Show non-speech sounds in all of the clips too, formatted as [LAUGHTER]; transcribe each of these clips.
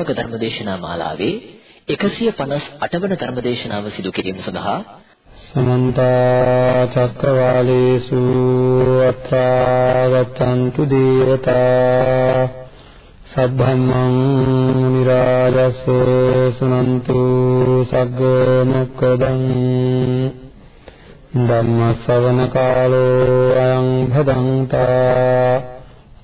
නිවන් මාර්ග ධර්මදේශනා මාලාවේ 158 වන ධර්මදේශනාව සිදු කිරීම සඳහා සමන්ත චක්කවාලේසු අත්‍රා ගච්ඡන්තු දේවතා සද්ධම්මං මුනි රාජස් සුනන්තු සග්ග මොක්කදං ධම්ම ශ්‍රවණ කාලෝ අයං භදංතා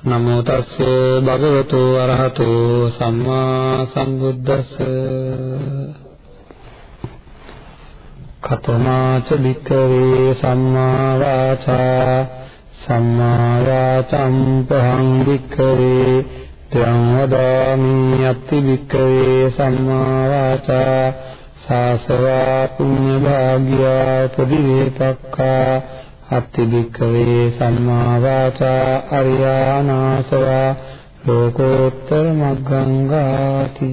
නමෝ තස්ස භගවතු අරහතෝ සම්මා සම්බුද්දස්ස. කතමාච භික්ඛවේ සම්මා වාචා සම්මා වාචම් පහං භික්ඛවේ. තං වදාමි අත්ති භික්ඛවේ සම්මා වාචා සාසවා පුඤ්ඤ භාග්‍යා උපදිවේපක්ඛා අත්ති භික්ඛවේ සම්මා වාචා අරියානාසවා ලෝකෝත්තර මග්ගංගාති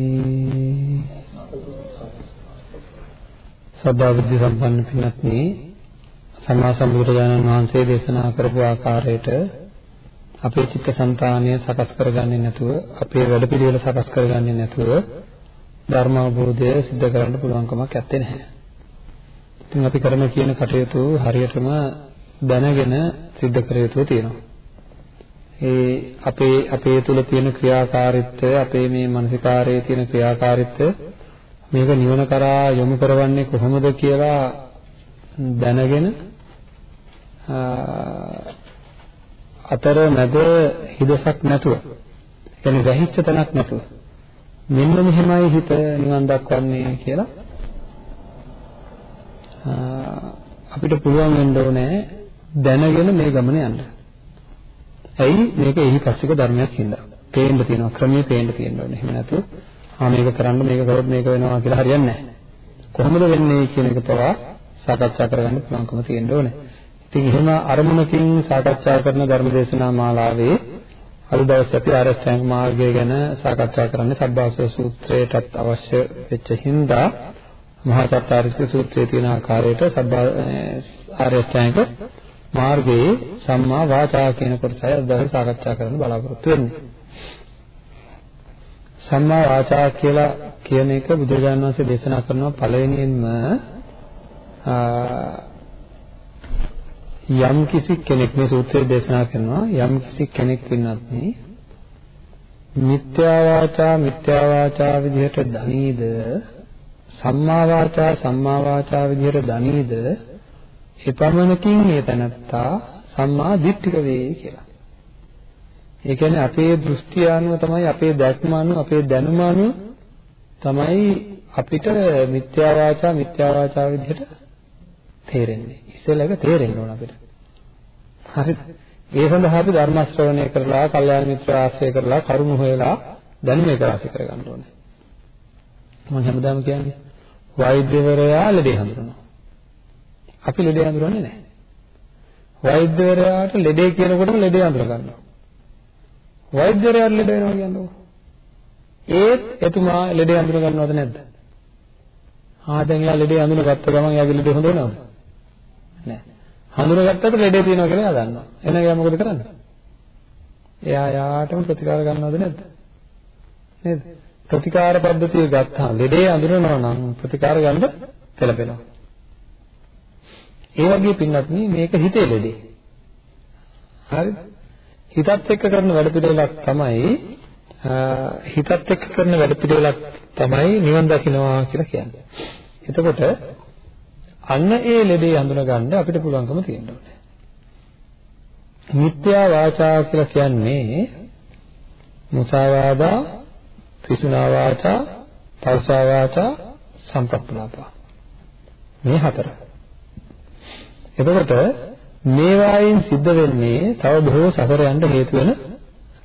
සදා බුද්ධ සම්පන්න පින්වත්නි සම්මා සම්බුදුරජාණන් වහන්සේ දේශනා කරපු ආකාරයට අපේ චිත්තසංතානය සකස් කරගන්නේ නැතුව අපේ වැඩපිළිවෙල සකස් කරගන්නේ නැතුව ධර්ම අවබෝධය සිද්ධ කරන්න පුළුවන් කමක් නැත්තේ නැහැ. ඉතින් අපි කරන කියන කටයුතු හරියටම දැනගෙන සිද්ධ කර යුතු තියෙනවා. ඒ අපේ අපේ තුල තියෙන ක්‍රියාකාරීත්වය අපේ මේ මානසිකාරයේ තියෙන ක්‍රියාකාරීත්වය මේක නිවන කරා යොමු කරවන්නේ කොහොමද කියලා දැනගෙන අතර මැද හිදසක් නැතුව يعني වැහිච්ච තැනක් නැතුව මෙන්න මෙහෙමයි හිත නිවන් දක්වන්නේ කියලා අපිට පුළුවන් වෙන්න ඕනේ දැනගෙන මේ ගමන යන්න. ඇයි මේක එහි පස්සික ධර්මයක් හින්දා. පේන්න තියෙනවා ක්‍රමයේ පේන්න තියෙන්න ඕනේ. එහෙම නැතු ආ මේක කරන්න මේක කරොත් මේක වෙනවා කියලා හරියන්නේ නැහැ. කොහොමද වෙන්නේ කියන එක පවා සාකච්ඡා කරගන්න පුළුවන්කම තියෙන්න ඕනේ. ඉතින් එහෙම අරමුණකින් සාකච්ඡා කරන ධර්මදේශනා මාලාවේ අද දවසේ අපි ආරෂ්ඨාංග මාර්ගය ගැන සාකච්ඡා කරන්නේ සබ්බාසව සූත්‍රයටත් අවශ්‍ය වෙච්ච හින්දා මහා සත්‍යාරිස්ක සූත්‍රයේ තියෙන ආකාරයට සබ්බා ආරෂ්ඨාංග මාර්ගයේ සම්මා වාචා කියන කොටසයි අද දවසේ සාකච්ඡා කරන්න බලාපොරොත්තු වෙන්නේ. සම්මා වාචා කියලා කියන එක බුදුරජාණන් වහන්සේ දේශනා කරනවා පළවෙනියෙන්ම යම් කිසි කෙනෙක් මේ සූත්‍රයේ දේශනා කරනවා යම් කිසි කෙනෙක් වෙනත් මිත්‍යා වාචා මිත්‍යා වාචා විදිහට දනීද සම්මා වාචා සම්මා වාචා විදිහට දනීද එපමණකින් මේ තනත්තා සම්මා දිට්ඨික වේ කියලා. ඒ කියන්නේ අපේ දෘෂ්ටිය අනුව තමයි අපේ දැක්ම අනුව අපේ දැනුම අනුව තමයි අපිට මිත්‍යා වාචා මිත්‍යා වාචා විදිහට තේරෙන්නේ. ඉස්සෙල්ලා ඒක තේරෙන්න ඕන අපිට. හරිද? ඒ සඳහා අපි ධර්ම ශ්‍රවණය කරලා, කල්යාණ මිත්‍ර ආශ්‍රය කරලා, කරුණ හොයලා දැනුම එක රාශි කරගන්න ඕනේ. මම හැමදාම කියන්නේ වෛද්‍යවරයා ලෙඩේ හඳුනනවා. අපි ලෙඩේ අඳුරන්නේ නැහැ. වෛද්‍යවරයාට ලෙඩේ කියනකොටම ලෙඩේ අඳුර ගන්නවා. වෛද්‍යවරයාට ලෙඩ වෙනවා කියන්නේ ඒත් එතුමා ලෙඩේ අඳුර ගන්නවද නැද්ද? ආ දැන් එයා ලෙඩේ අඳුනගත්ත ගමන් එයාගේ ලෙඩේ හොඳ වෙනවද? නැහැ. හඳුනගත්තට ලෙඩේ තියෙනවා කියලා එයා දන්නවා. එහෙනම් එයා මොකද කරන්නේ? එයා යාටම ප්‍රතිකාර ගන්නවද නැද්ද? නේද? ප්‍රතිකාර පද්ධතිය ගත්තා ලෙඩේ අඳුරනවා නම් ප්‍රතිකාර ගන්න පෙළපෙනවා. ඒ වගේ පින්නත් මේක හිතේ ලෙඩේ. හරිද? හිතත් එක්ක කරන වැඩ පිළිවෙලක් තමයි හිතත් එක්ක කරන වැඩ පිළිවෙලක් තමයි නිවන් දකින්නවා කියලා කියන්නේ. එතකොට අන්න ඒ ලෙඩේ අඳුනගන්න අපිට පුළුවන්කම තියෙන්න ඕනේ. මිත්‍යා වාචා කියලා කියන්නේ මුසාවාදා, පිසුනා වාචා, පෞසා වාචා, සම්පප්පලාපා. මේ හතර. එතකොට මේවායින් සිද්ධ වෙන්නේ තව බොහෝ සසර යන්න හේතු වෙන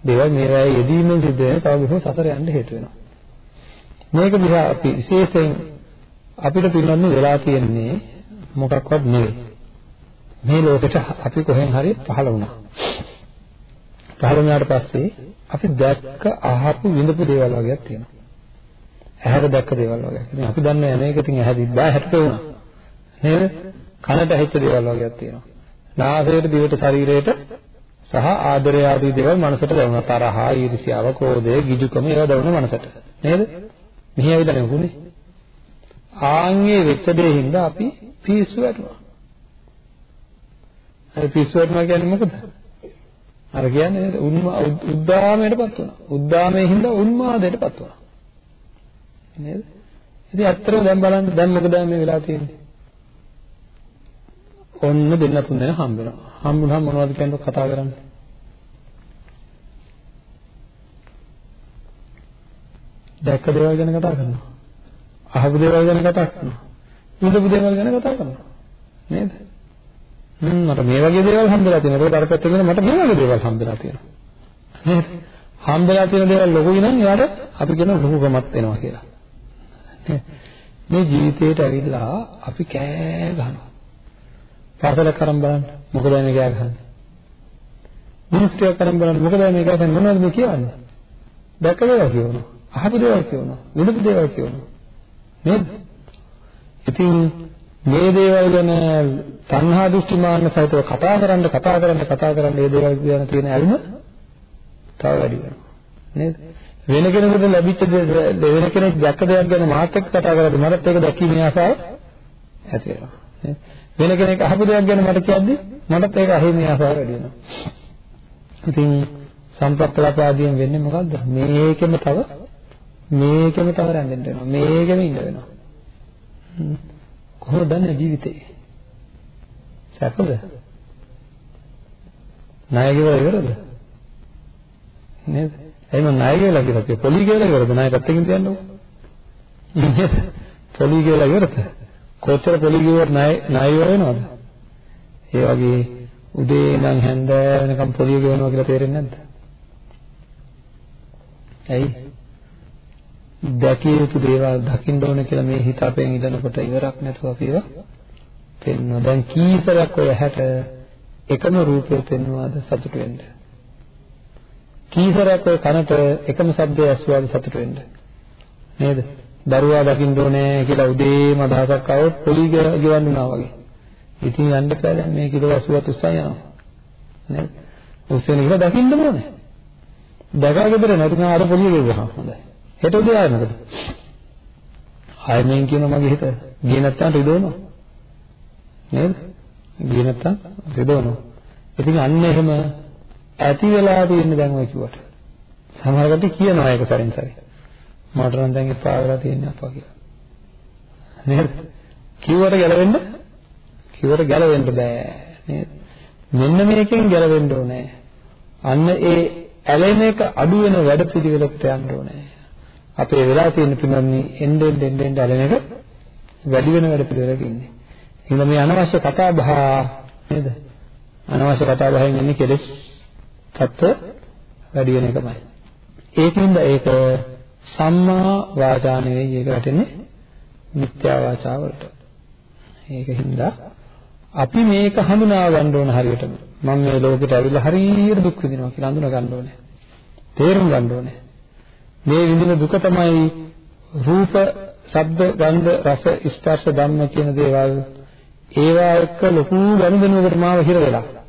දේවල් මේවායේ යෙදීමෙන් සිද්ධ වෙන තව බොහෝ සසර යන්න හේතු වෙනවා. මේක දිහා අපි විශේෂයෙන් අපිට පිළිගන්න වෙලා තියෙන්නේ මොකක්වත් නෙවෙයි. මේ ලෝකෙට අපි කොහෙන් හරි පහළ වුණා. පහළ වුණාට පස්සේ අපි දැක්ක අහපු විඳපු දේවල් වගේක් තියෙනවා. ඇහැට දැක්ක දේවල් වගේ. ඉතින් අපි දන්නේ මේක ඉතින් ඇහැ දිබ්බා හැට වුණා. නේද? කනට ඇහිච්ච දේවල් වගේක් තියෙනවා. නාසයට දිවට ශරීරයට සහ ආදරය ආදී දේවල් මනසට දැනුණා. තරහ, ඊර්ෂ්‍යාව, ක්‍රෝධය, ගිජුකම ඒවා දැනුණ මනසට. නේද? මෙහි ඇවිල්ලා නෙවුනේ. ආන්ගේ වෙච්ච දේ හින්දා අපි පිස්සු වැටුණා. අර පිස්සු වැටුණා කියන්නේ මොකද? අර කියන්නේ උද්දාමයටපත් වුණා. උද්දාමයේ හින්දා උන්මාදයටපත් වුණා. නේද? ඉතින් ඇත්තටම දැන් බලන්න දැන් මොකද මේ වෙලා තියෙන්නේ? ඔන්න දෙන්න තුන් දෙනා හම්බ වෙනවා. හම්බුනහම මොනවද කියන්නේ කතා කරන්නේ? දැක්ක දේවල් ගැන කතා කරනවා. අහපු දේවල් ගැන කතා කරනවා. විඳපු දේවල් ගැන කතා කරනවා. නේද? හ්ම් මට මේ වගේ දේවල් හම්බෙලා තියෙනවා. ඒකට අර පැත්තෙන් මට මේ වගේ දේවල් හම්බෙලා තියෙනවා. නේද? හම්බෙලා තියෙන දේවල් ලොකුයි නම් එයාට අපි කියන ලොකුකමක් වෙනවා කියලා. මේ ජීවිතේට ඇවිල්ලා අපි කෑ ගහනවා. පාසලක් කරන් බලන්න. මොකද මේ කෑ ගහන්නේ? මිනිස්ත්‍රියක් කරන් බලන්න. මොකද මේ කෑ ගහන්නේ? මොනවද මේ කියන්නේ? දැක්ක දේවල් කියනවා. අහපු දේවල් කියනවා. විඳපු දේවල් කියනවා. නේද? ඉතින් මේ දේවල් ගැන තණ්හා දෘෂ්ටි මාන්න සහිතව කතා කරන්න කතා කරන්න කතා කරන්න මේ දේවල් ගැන තියෙන ඇල්ම තව වැඩි වෙනවා. නේද? වෙන කෙනෙකුට ලැබිච්ච වෙන කෙනෙක් දැක්ක දෙයක් ගැන මාත් එක්ක කතා කරද්දී මටත් ඒක දැකීමේ ආසාව ඇති වෙනවා. වෙන කෙනෙක් අහපු දෙයක් ගැන මට කියද්දි මටත් ඒක අහීමේ ආසාව වැඩි වෙනවා. ඉතින් සම්ප්‍රප්පලාපාදියෙන් වෙන්නේ මොකද්ද? මේකෙම තව මේකෙම තව රැඳෙන්න වෙනවා. මේකෙම ඉන්න වෙනවා. කොහොමද දන්නේ ජීවිතේ? සැපද? ණය ගෙවල ඉවරද? නේද? එහෙනම් ණය කියලා කියලා කිය පොලි කියලා ඉවරද ණය පැත්තකින් තියන්නකො නේද පොලි කියලා ඉවරද කොච්චර පොලි කිව්වත් ණය ණය ඉවර වෙනවද? ඒ වගේ උදේ ඉඳන් හැන්ද වෙනකම් පොලි ගෙවනවා කියලා තේරෙන්නේ නැද්ද? ඇයි? දැකිය යුතු දේවල් දකින්න ඕන කියලා මේ හිත අපෙන් ඉඳනකොට ඉවරක් නැතුව අපිව පෙන්වනවා. දැන් කීසරයක් ඔය හැට එකම රූපය පෙන්වනවාද සතුට වෙන්නේ? කීසරයක් ඔය කනට එකම શબ્දය ඇසුවාද සතුට වෙන්න? නේද? දරුවා දකින්න ඕනේ කියලා උදේම අදහසක් આવොත් පොලි ගෙවන්න උනා වගේ. ඉතින් යන්න බෑ. දැන් මේ කිලෝ 80ත් උස්සන් යනවා. නේද? උස්සෙන කියලා දකින්න ඕනේ. දැකලා ගෙදර නැතිනම් අර පොලිය ගෙවුවා. හොඳයි. හෙට උදේ ආයෙ මොකද ආයෙ මෙන් කියන මගේ හිත ගියේ නැත්තම් රිදවනවා. නේද? ගියේ නැත්තම් රිදවනවා. ඉතින් අන්න එහෙම ඇති වෙලා තියෙන්නේ දැන් ඔය කිව්වට. සමහර කට්ටිය කියනවා ඒක සරින් සරි. මට නම් දැන් එපා වෙලා තියෙන්නේ අපා කියලා. නේද? කිව්වට ගැලවෙන්න කිව්වට ගැලවෙන්න බෑ නේද? මෙන්න මේකෙන් ගැලවෙන්න ඕනේ. අන්න ඒ ඇලෙන එක අඩු වෙන වැඩ පිළිවෙලකට යන්න ඕනේ. අපේ වෙලා තියෙන පින්නන්නේ එන්න එන්න එන්න ඇලෙන එක වැඩි වෙන වැඩ පිළිවෙලක ඉන්නේ. එහෙනම් මේ අනවශ්‍ය කතා බහ නේද? අනවශ්‍ය කතා බහෙන් එන්නේ කෙලෙස් තත්ත්ව වැඩි වෙන එකමයි. ඒකින්ද ඒක සම්මා වාචා නෙවෙයි ඒක රැටෙන්නේ මිත්‍යා වාචා වලට. ඒකින්ද අපි මේක හඳුනා ගන්න ඕන හරියටම. මම මේ ලෝකෙට ඇවිල්ලා හරියට දුක් විඳිනවා කියලා හඳුනා ගන්න ඕනේ. තේරුම් ගන්න ඕනේ. මේ විඳින දුක තමයි රූප, ශබ්ද, ගන්ධ, රස, ස්පර්ශ, ධම්ම කියන දේවල් ඒවා එක්ක ලොකු ගනුදෙනුවකට මාව හිර වෙලා.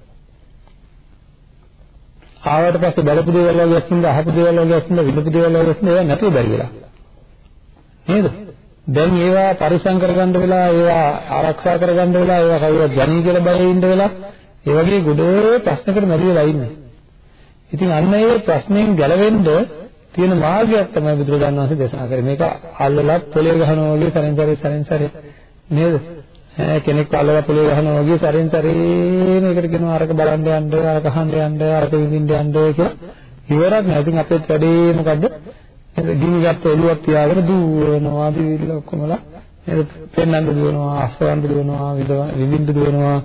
ආවට පස්සේ බලපු දේවල් වගේ අස්සින්ද අහපු දේවල් වගේ අස්සින්ද විඳපු දේවල් වගේ අස්සින්ද ඒවා නැතුව බැරි වෙලා. නේද? දැන් ඒවා පරිසම් කරගන්න වෙලා ඒවා ආරක්ෂා කරගන්න වෙලා ඒවා කවුරුත් ජනී කියලා බයෙ ඉන්න වෙලා ඒ වගේ ගොඩේ ප්‍රශ්නකට මැරි වෙලා ඉන්නේ. ඉතින් අන්න ඒ ප්‍රශ්නෙන් ගැලවෙන්න තියෙන මාර්ගයක් තමයි බුදුරජාණන් වහන්සේ දේශනා කරේ. මේක අල්ලලා පොළේ ගහනවා වගේ සරෙන් සරේ සරෙන් සරේ. නේද? කෙනෙක් අල්ලලා පොළේ ගහනවා වගේ සැරෙන් සැරේ මේකට කියනවා අරක බලන්න යන්න අරක අහන්න යන්න අරක විඳින්න යන්න කියලා. ඉවරක් නෑ. ඉතින් අපේ වැඩේ මොකද්ද? ගිනි ගත්ත ඔළුවක් තියාගෙන දුවනවා දිවිල්ල ඔක්කොමලා නේද පෙන්නන්න දුවනවා අස්වන්න දුවනවා විඳින්න දුවනවා.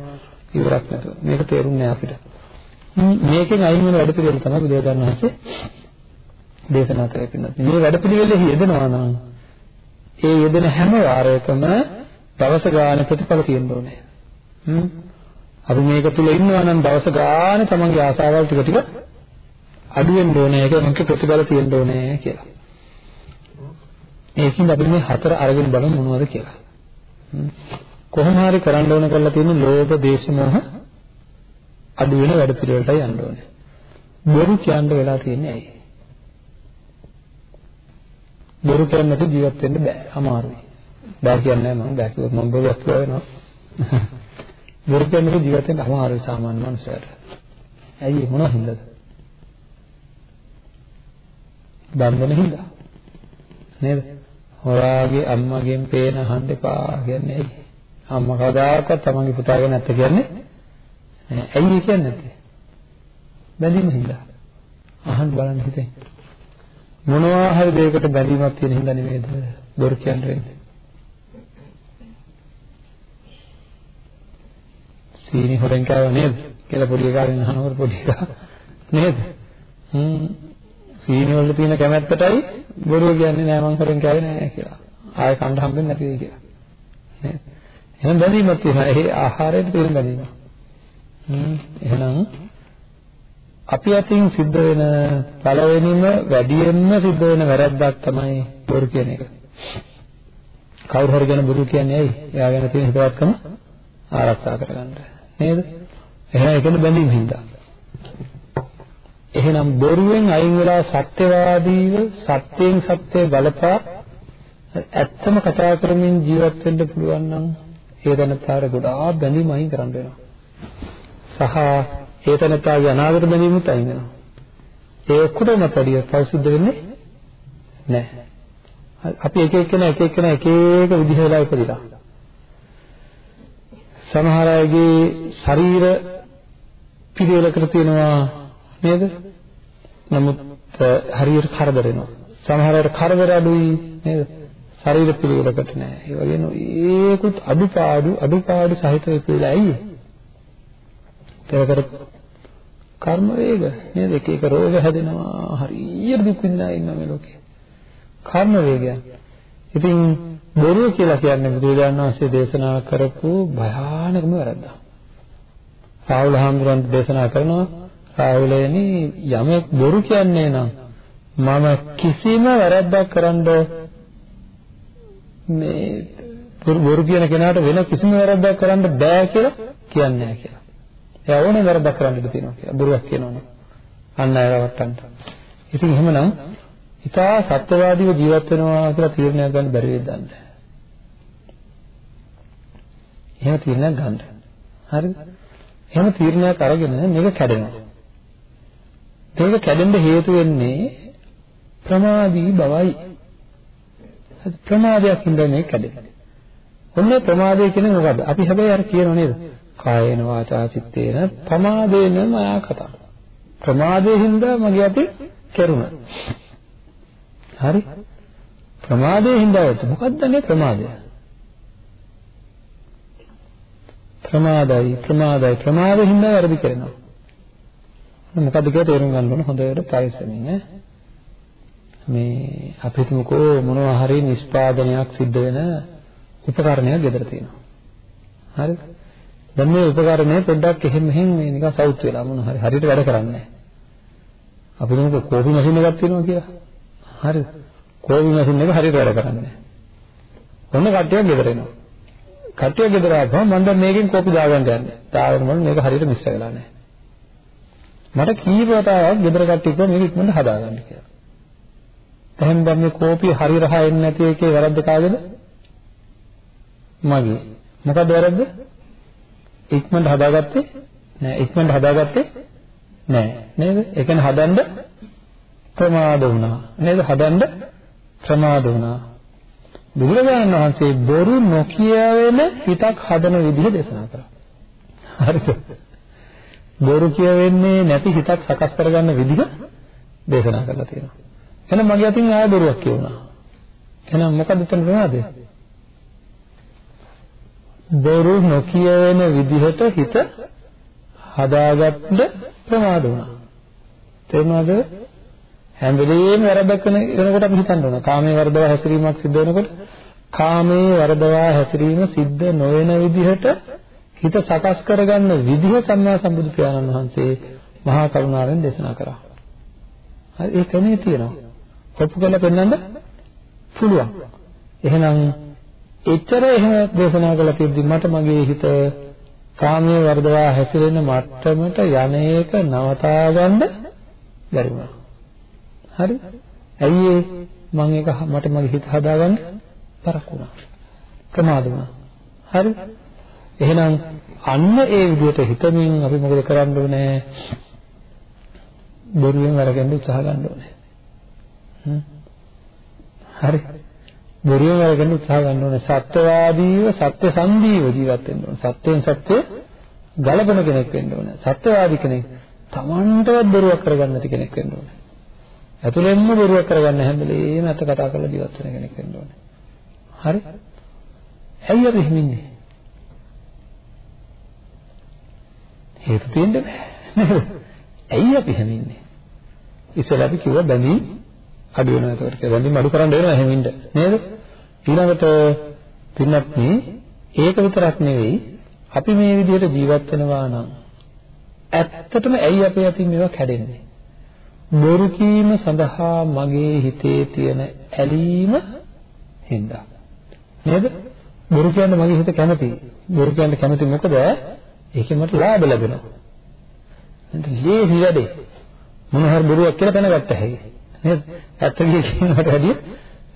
ඉවරක් නැතුව. මේක තේරුන්නේ අපිට. මේකෙන් අයින් වෙන වැඩ පිළිවෙල තමයි බුදුරජාණන් වහන්සේ දේශනා කරේ පින්නත් මේ වැඩ පිළිවෙලෙහි යෙදෙනවා නම් ඒ යෙදෙන හැම වාරයකම දවස ගානේ ප්‍රතිඵල තියෙන්න ඕනේ. හ්ම්. අපි මේක තුල ඉන්නවා නම් දවස ගානේ තමන්ගේ ආසාවල් ටික ටික අඩු වෙන්න ඕනේ. ඒක මොකද ප්‍රතිඵල තියෙන්න ඕනේ කියලා. ඒකින් අපි මේ හතර අරගෙන බලමු මොනවද කියලා. කොහොම හරි කරන්න ඕන කරලා තියෙන ලෝභ, දේශ, මොහ අඩු වෙන වැඩ පිළිවෙලටයි යන්න ඕනේ. බොරු කියන්න වෙලා තියෙන්නේ ඇයි? බොරු කියන්නේ නැති ජීවත් වෙන්න බෑ. අමාරුයි. බෑ කියන්නේ මම බෑ කිව්වොත් මම බොරුවක් කියව වෙනවා. බොරු කියන්නේ නැති ජීවත් වෙන්න අමාරුයි සාමාන්‍ය මනුස්සයට. ඇයි මොනව හින්දාද? බන්ධන හින්දා. නේද? හොරාගේ අම්මගෙන් පේන අහන්න එපා කියන්නේ ඇයි? අම්මා කවදාකවත් තමන්ගේ පුතාගෙන නැත්te කියන්නේ නෑ. ඇයි කියන්නේ නැත්තේ? බැඳීම හින්දා. අහන්න බලන්න හිතෙන්. මොනවා හරි දෙයකට බැඳීමක් තියෙන හින්දා නෙමෙයිද බොරු කියන්නේ. සීනි හොරෙන් කෑව නේද? කියලා පොඩි එකාගෙන් අහනකොට පොඩි එකා නේද? හ්ම් සීනි වල තියෙන කැමැත්තටයි බොරුව කියන්නේ නෑ මං හොරෙන් කෑවේ නෑ කියලා. ආයෙ කන්න හම්බෙන්නේ නැති වෙයි කියලා. නේද? එහෙනම් බැඳීමක් තියෙනවා. ඒ ආහාරයට තියෙන බැඳීම. හ්ම් එහෙනම් අපි අතින් සිද්ධ වෙන පළවෙනිම වැඩියෙන්ම සිද්ධ වෙන වැරද්දක් තමයි බොරු කියන එක. කවුරු හරි ගැන බොරු කියන්නේ ඇයි? එයා ගැන තියෙන හිතවත්කම ආරක්ෂා කරගන්න. නේද? එහෙනම් ඒකෙන් බැඳීම් හින්දා. එහෙනම් බොරුවෙන් අයින් වෙලා සත්‍යවාදීව සත්‍යයෙන් සත්‍ය බලපා ඇත්තම කතා කරමින් ජීවත් වෙන්න පුළුවන් නම් ඒ දැනතර ගොඩාක් බැඳීම් අයින් කරන්න වෙනවා. සහ ඒ තැනතාගේ අනාගත බැඳීමුත් අයින් වෙනවා. ඒ ඔක්කොටම තඩිය පව් සිද්ධ වෙන්නේ නැහැ. අපි එක එක්කෙනා එක එක්කෙනා එක එක විදිහ වෙලා ඉපදිලා. සමහර අයගේ ශරීර පිළිවෙලකට තියෙනවා නේද? නමුත් හරියට කරදර වෙනවා. සමහර අයට කරදර අඩුයි නේද? ශරීර පිළිවෙලකට නෑ. ඒ වගේම ඒකුත් අඩුපාඩු අඩුපාඩු සහිතව කියලා ඇයි? පෙර කරපු කර්ම වේග නේද එක එක රෝග හැදෙනවා හරියට දුක් විඳලා ඉන්නවා මේ ලෝකේ කර්ම වේගයන් ඉතින් බොරුව කියලා කියන්නේ බුදුරජාණන් වහන්සේ දේශනා කරපු භයානකම වැරද්දක් රාහුල හාමුදුරන් දේශනා කරනවා රාහුලයනි යමෙක් බොරු කියන්නේ නම් මම කිසිම වැරද්දක් කරන්න මේ බොරු කියන කෙනාට වෙන කිසිම වැරද්දක් කරන්න බෑ කියලා කියන්නේ නැහැ කියලා එයා ඕනේ වැරද්දක් කරන්න ඉඩ තියෙනවා කියලා. බොරුවක් කියනවනේ. අන්න අය රවට්ටන්න. ඉතින් එහෙමනම් ඉතා සත්‍යවාදීව ජීවත් වෙනවා කියලා තීරණයක් ගන්න බැරි වෙයිද දන්නේ එහෙම තීරණයක් ගන්න. හරිද? එහෙම තීරණයක් අරගෙන මේක කැඩෙනවා. මේක කැඩෙන්න හේතු වෙන්නේ ප්‍රමාදී බවයි. ප්‍රමාදයක් හින්දා මේක කැඩෙන්නේ. ඔන්න ප්‍රමාදය කියන්නේ මොකද්ද? අපි හැබැයි අර කියනව නේද? කායේන වාචා චිත්තේන ප්‍රමාදේන මයා කතා. ප්‍රමාදයෙන් හින්දා මගේ අතේ කෙරුණා. හරි? ප්‍රමාදයෙන් හින්දා වෙත් මොකක්ද මේ ප්‍රමාදය? ප්‍රමාදයි ප්‍රමාදයි ප්‍රමාදයෙන් හින්දා වැරදි කරනවා. මොකද්ද කියලා තේරුම් ගන්න ඕන හොඳට පරිස්සමින් ඈ. මේ අපි හිතමුකෝ මොනවා හරි නිෂ්පාදනයක් සිද්ධ වෙන උපකරණයක් ගෙදර තියෙනවා. හරිද? දැන් මේ උපකරණය පොඩ්ඩක් එහෙම මෙහෙම මේ නිකන් සවුත් වෙලා මොන හරි හරියට වැඩ කරන්නේ නැහැ. අපි දුන්නු කෝපි මැෂින් එකක් තියෙනවා කියලා. හරිද? කෝපි මැෂින් එක හරියට වැඩ කරන්නේ නැහැ. ඔන්න කට්ටියක් ගෙදර එනවා. කට්ටියක් ගෙදර ආවම මම දැන් මේකෙන් කෝපි දාගන්න යන්නේ. දාගෙන මම මේක හරියට මිශ්‍ර වෙලා නැහැ. මට කීප වතාවක් ගෙදර කට්ටිය කිව්වා මේක ඉක්මනට හදාගන්න කියලා. එහෙනම් දැන් මේ කෝපි හරි රහ එන්නේ නැති එකේ වැරද්ද කාගේද? මගේ. මොකක්ද වැරද්ද? ඉක්මනට හදාගත්තේ නෑ ඉක්මනට හදාගත්තේ නෑ නේද ඒ කියන්නේ හදන්න ප්‍රමාද වුණා නේද හදන්න ප්‍රමාද වුණා බුදුරජාණන් වහන්සේ බොරු නොකිය වෙන හිතක් හදන විදිහ දේශනා කරා. හරිද? බොරු කියවෙන්නේ නැති හිතක් සකස් කරගන්න විදිහ දේශනා කරලා තියෙනවා. එහෙනම් මගේ අතින් ආය බොරුවක් කියුණා එහෙනම් මොකද එතන ප්‍රමාදය බොරු නොකියවෙන විදිහට හිත හදාගන්න ප්‍රමාද වුණා. තේරුණාද? හැම වෙලෙම වැරද්දක් වෙන වෙනකොට අපි හිතන්න ඕන. කාමයේ වර්ධව හැසිරීමක් සිද්ධ වෙනකොට කාමයේ වරදවා හැසිරීම සිද්ධ නොවන විදිහට හිත සකස් කරගන්න විදිහ සම්මා සම්බුදු පියාණන් වහන්සේ මහා කරුණාවෙන් දේශනා කරා. හරි ඒ ක්‍රමයේ තියෙනවා. ඔප්පු කරලා පෙන්නන්න පුළුවන්. එහෙනම් එච්චර එහෙම දේශනා කළා කියද්දි මට මගේ හිත කාමයේ වර්ධවා හැසිරෙන මට්ටමට යන්නේක නවතා ගන්න බැරි වුණා. හරි? ඇයි ඒ මම ඒක මට මගේ හිත හදාගන්න තරක් වුණා. ප්‍රමාද වුණා. හරි? එහෙනම් අන්න ඒ විදිහට හිතමින් අපි මොකද කරන්න ඕනේ? බොරුවෙන් වරගෙන උත්සාහ ගන්න ඕනේ. හරි. බොරුවෙන් වරගෙන උත්සාහ ගන්න ඕනේ. සත්‍යවාදීව සත්‍ය සන්දීව ජීවත් වෙන්න ඕනේ. සත්‍යයෙන් සත්‍ය ගලපන කෙනෙක් වෙන්න ඕනේ. සත්‍යවාදී කෙනෙක් තමන්ටවත් බොරුවක් කරගන්න නැති කෙනෙක් වෙන්න ඕනේ. ඇතුළෙන්ම බොරුවක් කරගන්න හැම වෙලේම ඇත්ත කතා කරලා ජීවත් වෙන කෙනෙක් වෙන්න ඕනේ. හරි? ඇයි අපි හිමින්නේ? හේතු තියෙන්නේ නැහැ. ඇයි අපි හිමින්නේ? ඉස්සෙල්ලා අපි කිව්වා බැඳීම් අඩු වෙනවා ඒකට කියලා. බැඳීම් අඩු කරන්න වෙනවා හිමින්ද නේද? ඊළඟට පින්නත් මේ ඒක විතරක් නෙවෙයි අපි මේ විදිහට ජීවත් වෙනවා නම් ඇත්තටම ඇයි අපේ අතින් මේවා කැඩෙන්නේ? බොරු කීම සඳහා මගේ හිතේ තියෙන ඇලීම හින්දා. නේද? බොරු කියන්නේ මගේ හිත කැමති. බොරු කියන්න කැමති මොකද? ඒකෙන් මට ලාභ ලැබෙනවා. නේද? ලේසි වැඩේ. මොන හරි බොරුවක් කියලා දැනගත්ත හැකි. නේද? ඇත්ත කියනකට වැඩිය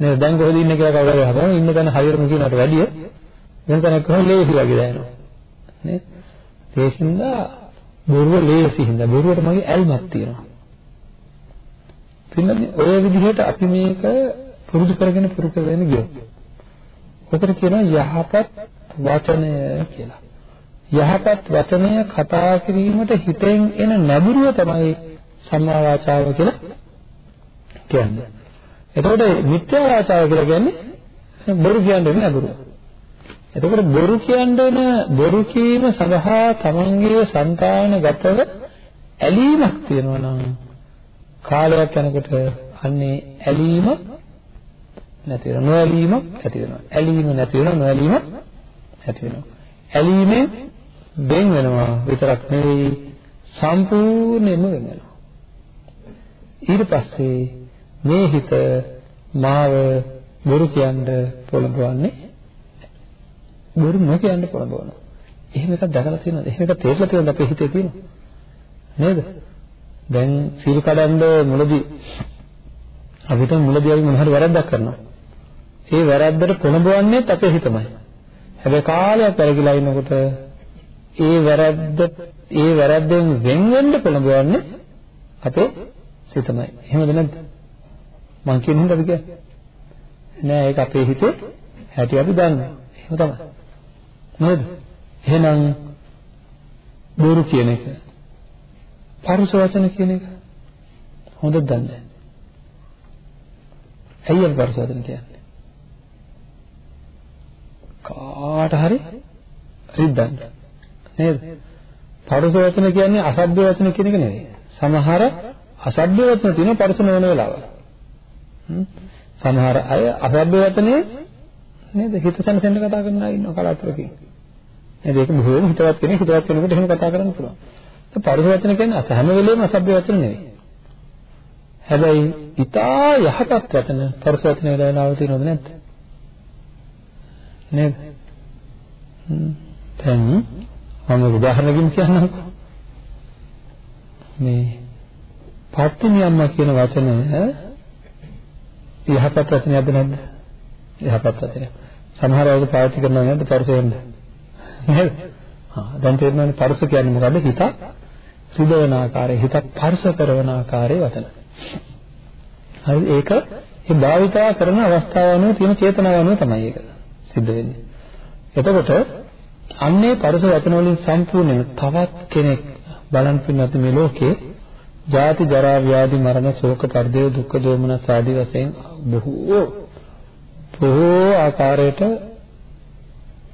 නේද? දැන් කොහෙද ඉන්නේ කියලා කවුරු හරි අහනවා. ඉන්න තැන හරියටම කියනකට වැඩිය වෙන තැනක කොහොම ලේසි වගේ දැනෙනවා. නේද? ඒකින්ද බොරුව ලේසි හින්දා බොරුවට මගේ ඇල්මක් තියෙනවා. පින්නදී ඔය විදිහට අපි මේක පුරුදු කරගෙන පුරුදු කරගෙන ගියොත්. ඔකට කියනවා යහපත් වචනය කියලා. යහපත් වචනය කතා කිරීමට හිතෙන් එන නැඹුරුව තමයි සම්මා වාචාව කියලා කියන්නේ. එතකොට මිත්‍යා වාචාව කියලා කියන්නේ බොරු කියන්නේ නැඹුරුව. එතකොට බොරු කියන්නේ බොරු කීම සඳහා තමන්ගේ సంతානගතව ඇලීමක් තියෙනවා නම් කාලයක් යනකොට අන්නේ ඇලීම නැති වෙනවා. නොඇලීමක් ඇති වෙනවා. ඇලීම නැති වෙනවා නොඇලීමක් ඇති වෙනවා. ඇලීමෙන් වෙන් වෙනවා විතරක් නෙවෙයි සම්පූර්ණයෙන්ම වෙන් වෙනවා. ඊට පස්සේ මේ හිත මාව බොරු කියන්න පොළඹවන්නේ බොරු නොකියන්න පොළඹවනවා. එහෙම එකක් දැකලා තියෙනවද? එහෙම එකක් තේරලා තියෙනවද අපේ හිතේ තියෙනවද? නේද? දැන් සීල් කඩන්න මුලදී අපිට මුලදී අපි මොන හරි වැරද්දක් කරනවා. ඒ වැරද්දට කොනබවන්නේත් අපේ හිතමයි. හැබැයි කාලයක් පෙරගිලා ඉන්නකොට ඒ වැරද්ද ඒ වැරද්දෙන් වෙන් වෙන්න කොනබවන්නේ අපේ සිතමයි. එහෙමද නැද්ද? මං කියන හින්දා අපි කියන්නේ. නෑ ඒක අපේ හිතේ හැටි අපි දන්නවා. එහෙම තමයි. නේද? එහෙනම් බොරු කියන එක පරුස වචන කියන එක හොඳද දන්නේ ඇයි අපි පරුස වචන කියන්නේ? කාට හරි රිද්දන්න නේද? පරුස වචන කියන්නේ අසභ්‍ය වචන කියන එක නෙවෙයි. සමහර අසභ්‍ය වචන තියෙන පරුස නොවන වෙලාවල්. සමහර අය අසභ්‍ය වචනේ නේද? හිත සැනසෙන්න කතා කරන අය ඉන්නවා කලාතුරකින්. නේද? ඒක බොහෝම හිතවත් කෙනෙක් හිතවත් කෙනෙකුට එහෙම කතා කරන්න පුළුවන්. පරුස වචන කියන්නේ හැම වෙලෙම අසභ්‍ය වචන නෙවෙයි. හැබැයි ඊටා යහපත් වචන පරුස වචන වෙලාවල් තියෙනවද නැද්ද? නේද? දැන් මම උදාහරණකින් කියන්නම්කෝ. මේ පත්තිනි අම්මා කියන වචනය යහපත් වචනයක්ද නැද්ද? යහපත් වචනයක්. සමහර අය පාවිච්චි කරනවා නේද පරුසෙන්ද? නේද? හා දැන් තේරෙනවනේ පරුස කියන්නේ මොකද්ද? හිත රිදවන ආකාරය හිත පරිස කරන ආකාරයේ වචන. හරි ඒක ඒ භාවිතා කරන අවස්ථාව අනුව තියෙන චේතනාව අනුව තමයි ඒක සිද්ධ වෙන්නේ. එතකොට අන්නේ පරිස වචන වලින් සම්පූර්ණයෙන් තවත් කෙනෙක් බලන් පින්නත් මේ ලෝකේ ජාති ජරා ව්‍යාධි මරණ ශෝක පරිදේ දුක්ඛ දෝමනස් ආදී වශයෙන් බොහෝ බොහෝ ආකාරයට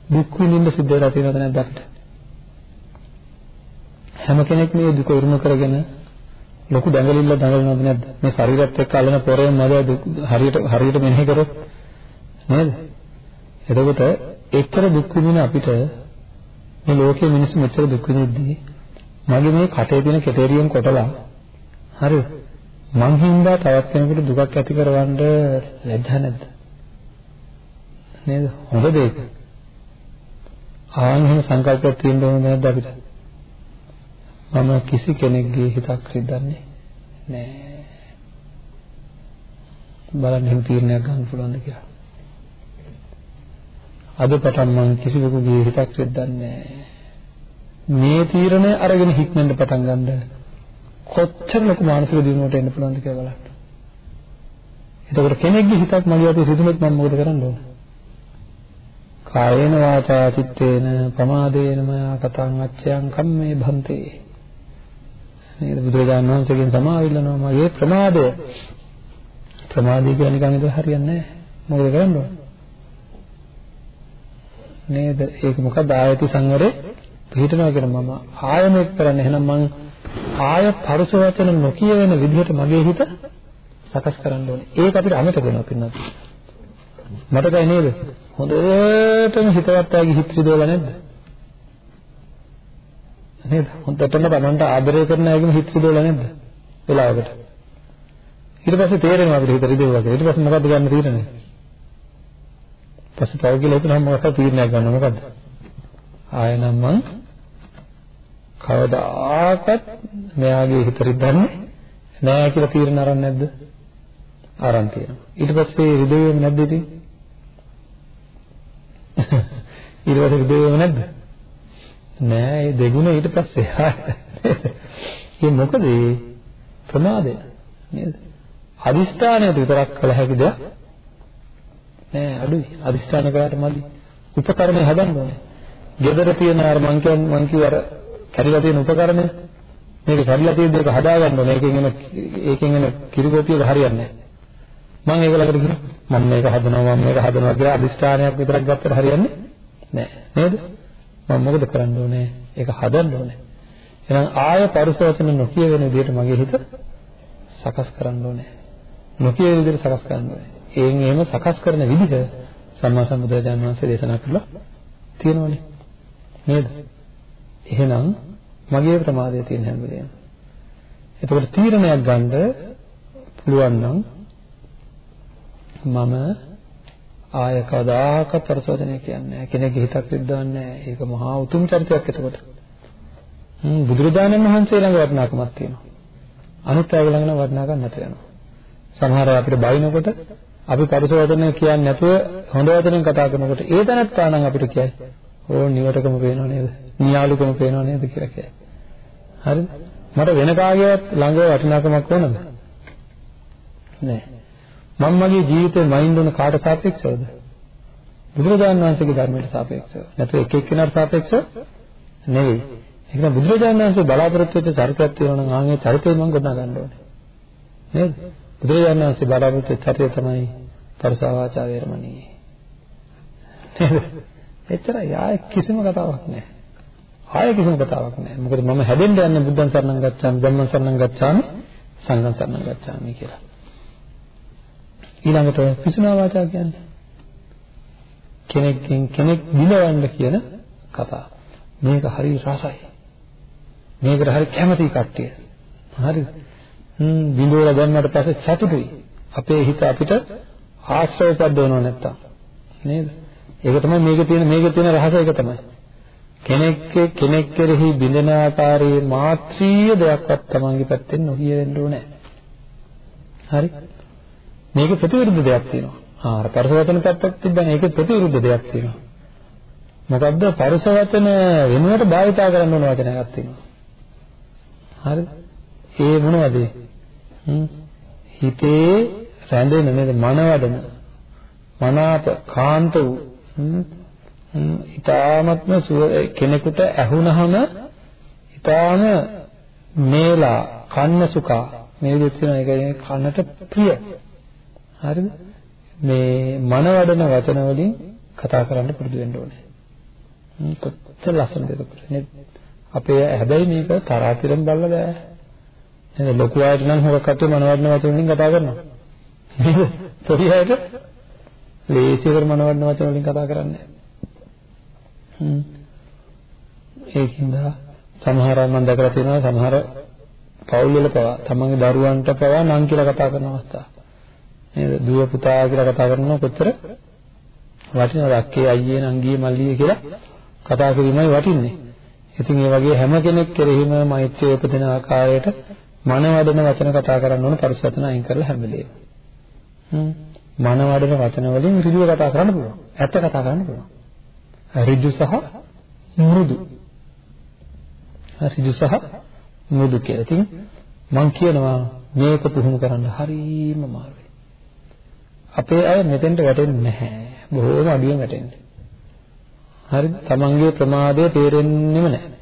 දුක් විඳින්න සිද්ධ වෙලා තියෙනවද නැද්ද අපිට? හැම කෙනෙක් මේ දුක උරුම කරගෙන ලොකු දඟලිල්ල දඟලනවද නැද්ද? මේ ශරීරත් එක්ක අල්ලන පොරෙන් මද හරියට හරියට මෙනෙහි කරොත් නේද? එතකොට එච්චර දුක් විඳින අපිට මේ ලෝකයේ මිනිස්සු මෙච්චර දුක් විඳිද්දී මගේ මේ කටේ තියෙන කෙටේරියම් කොටලා හරිද? මං හින්දා තවත් කෙනෙකුට දුකක් ඇති කරවන්න ලැජ්ජා නැද්ද? නේද? හොඳ දෙයක්. ආන් එහෙම සංකල්පයක් තියෙන්න ඕනේ නැද්ද අපිට? මම කිසි කෙනෙක්ගේ හිතක් රිද්දන්නේ නෑ. බලන්න එහෙම තීරණයක් ගන්න පුළුවන්ද කියලා. අද පටන් මම කිසිවෙකුගේ හිතක් රිද්දන්නේ නෑ. මේ තීරණය අරගෙන හික්මෙන්ද පටන් ගන්න කොච්චර ලොකු මානසික දියුණුවකට එන්න පුළුවන්ද කියලා බලන්න. එතකොට කෙනෙක්ගේ හිතක් මගේ අතේ රිදුනොත් මම මොකද කරන්න ඕන? කායේන වාචා චිත්තේන ප්‍රමාදේන මයා කතං අච්චයන් කම්මේ භන්තේ. නේද බුදුරජාණන් වහන්සේගෙන් සමාවිල්ලනවා මගේ ප්‍රමාදය. ප්‍රමාදය කියන්නේ නිකන් ඉඳලා හරියන්නේ නැහැ. මොකද කරන්න ඕන? නේද? ඒක මොකද ආයති සංවරේ පිළිටනවා කියන මම ආයමයක් කරන්නේ එහෙනම් මං ආය පරුස වචන නොකිය වෙන විදිහට මගේ හිත සකස් කරන්න ඕනේ. ඒක අපිට අමතක වෙනවා පින්නත්. මතකයි නේද? හොඳටම හිතවත් ආගේ හිත රිදවලා නැද්ද? නේද? හොඳටම තමන්ට ආදරය කරන අයගෙම හිත රිදවලා නැද්ද? වෙලාවකට. ඊට පස්සේ තේරෙනවා අපිට හිත රිදවලා කියලා. ඊට පස්සේ මොකද්ද ගන්න තීරණය? පස්සේ තව කියලා හිතනවා මොකක්ද තීරණයක් ගන්න මොකද්ද? ආයෙනම් මං කවදාකවත් මෙයාගේ හිත රිද්දන්නේ නෑ කියලා තීරණ අරන් නැද්ද? අරන් තියෙනවා. ඊට පස්සේ රිදෙවෙම නැද්ද ඉතින්? [LAUGHS] ඊට පස්සේ රිදෙවෙම නැද්ද? නෑ ඒ දෙගුණ ඊට පස්සේ ඒ මොකද ඒ ප්‍රමාදය නේද? අදිස්ථානයට විතරක් කළ හැකිද? නෑ අඩුයි. අදිස්ථාන කරාට මදි. උපකරණය හදන්න ඕනේ. ගෙදර තියෙන අර මං කියන්නේ මං කිව්ව අර කැඩිලා තියෙන උපකරණය මේක කැඩිලා තියෙන දෙයක හදාගන්න ඕනේ. ඒකෙන් එන ඒකෙන් එන කිරිකෝපියක හරියන්නේ නැහැ. මම ඒක ළඟට ගිහින් මම මේක හදනවා මම මේක හදනවා කියලා අදිෂ්ඨානයක් විතරක් ගත්තට හරියන්නේ නැහැ. නේද? මම මොකද කරන්න ඕනේ? ඒක හදන්න ඕනේ. එහෙනම් ආය පරුස වචන නොකිය වෙන විදිහට මගේ හිත සකස් කරන්න ඕනේ. නොකිය වෙන විදිහට සකස් කරන්න ඕනේ. ඒන් එහෙම සකස් කරන විදිහ සම්මා සම්බුදුරජාණන් වහන්සේ දේශනා කළා තියෙනවනේ. නේද? එහෙනම් මගේ ප්‍රමාදය තියෙන හැම වෙලේම. එතකොට තීරණයක් ගන්න පුළුවන් නම් මම ආය කවදාකවත් පරිශෝධනය කියන්නේ නැහැ. කෙනෙක්ගේ හිතක් විද්දවන්නේ නැහැ. ඒක මහා උතුම් චරිතයක් එතකොට. හ්ම් බුදුරජාණන් වහන්සේ ළඟ වටිනාකමක් තියෙනවා. අනිත් අය ළඟ නම් වටිනාකම් නැති වෙනවා. සමහර අය අපිට බයිනකොට අපි පරිශෝධනය කියන්නේ නැතුව හොඳ වචනෙන් කතා කරනකොට ඒ තැනත්තා නම් අපිට කියයි ඕ නිවටකම පේනව නේද? නියාලුකම පේනව නේද කියලා කියයි. හරිද? මට වෙන කාගේවත් ළඟ වටිනාකමක් ඕනද? නෑ. මම මගේ ජීවිතේ මයින්ඩ් වෙන කාට සාපේක්ෂවද? බුදුරජාණන් වහන්සේගේ ධර්මයට සාපේක්ෂව. නැත්නම් එක එක්කෙනාට සාපේක්ෂව නෙවෙයි. ඒක නම් බුදුරජාණන් වහන්සේ බලාපොරොත්තු වෙච්ච චරිතයක් තියෙනවා නම් ආන්ගේ චරිතය මම ගොඩනගා ගන්න ඕනේ. නේද? බුදුරජාණන් වහන්සේ බලාපොරොත්තු වෙච්ච චරිතය තමයි පරසවාචා වේරමණී. නේද? එච්චරයි ආයෙ කිසිම කතාවක් නැහැ. ආයෙ කිසිම කතාවක් නැහැ. මොකද මම හැදෙන්න යන්නේ බුද්ධං සරණං ගච්ඡාමි, ධම්මං සරණං ගච්ඡාමි, සංඝං සරණං ගච්ඡාමි කියලා. ඊළඟට පිසුනා වාචා කියන්නේ කෙනෙක්ගෙන් කෙනෙක් විඳවන්න කියන කතාව. මේක හරි රසයි. මේකට හරි කැමති කට්ටිය. හරිද? හ්ම් විඳවලා දැම්මට පස්සේ සතුටුයි. අපේ හිත අපිට ආශ්‍රය පද්දවනව නැත්තම්. නේද? ඒක තමයි මේකේ තියෙන මේකේ තියෙන රහස ඒක තමයි. කෙනෙක් කෙනෙක් කෙරෙහි බිඳෙන ආකාරයේ මාත්‍රීය දෙයක්වත් තමන්ගේ පැත්තෙන් නොකිය වෙන්න ඕනේ. හරි? මේකේ ප්‍රතිවිරුද්ධ දෙයක් තියෙනවා. ආ අර පරස වචන පැත්තක් තිබ්බනේ. ඒකේ ප්‍රතිවිරුද්ධ දෙයක් තියෙනවා. මොකද්ද? පරස වචන වෙනුවට භාවිතා කරන්න ඕන වචනයක් තියෙනවා. හරි? ඒ මොනවද? හිතේ රැඳෙන නේද? මනවඩන මනාප කාන්ත වූ. ඊ타මත්ම කෙනෙකුට ඇහුනහම ඊ타ම මේලා කන්න සුඛා මේ විදිහට තියෙන එක කනට ප්‍රිය. හරිද? මේ මනවඩන වචන වලින් කතා කරන්න පුරුදු වෙන්න ඕනේ. කොච්චර ලස්සනද ඒක අපේ හැබැයි මේක තරාතිරම් බලලා බෑ. නේද? ලොකු අයට නම් හොරකට මනවඩන වචන වලින් කතා කරනවා. නේද? පොඩි අයට ලේසියකට මනවන්න වචන වලින් කතා කරන්නේ. හ්ම්. ඒකින්ද සමහර අය මම දැකලා තියෙනවා සමහර පවුල් වල පවා තමන්ගේ දරුවන්ට පවා නම් කියලා කතා කරන අවස්ථා. නේද දුව පුතා කියලා කතා කරනවා කොච්චර වටිනවද අක්කේ අයියේ නංගියේ මල්ලියේ කියලා කතා කිරීමයි වටින්නේ ඉතින් ඒ වගේ හැම කෙනෙක් කෙරෙහිම මෛත්‍රිය උපදින ආකාරයට මනවඩන වචන කතා කරන්න ඕන පරිසවතන අයින් කරලා හැම වෙලේම. හ්ම් මනවඩන වචන වලින් ඍජුව කතා කරන්න පුළුවන්. ඇත්ත කතා කරන්න පුළුවන්. ඍජු සහ මෘදු. ඍජු සහ මෘදු කියලා. ඉතින් මම කියනවා මේක පුහුණු කරන්න හරියම අමාරුයි. අපේ අය මෙතෙන්ට වැටෙන්නේ නැහැ. බොහෝම අඩුවෙන් වැටෙන්නේ. හරිද? තමන්ගේ ප්‍රමාදය තේරෙන්නේම නැහැ.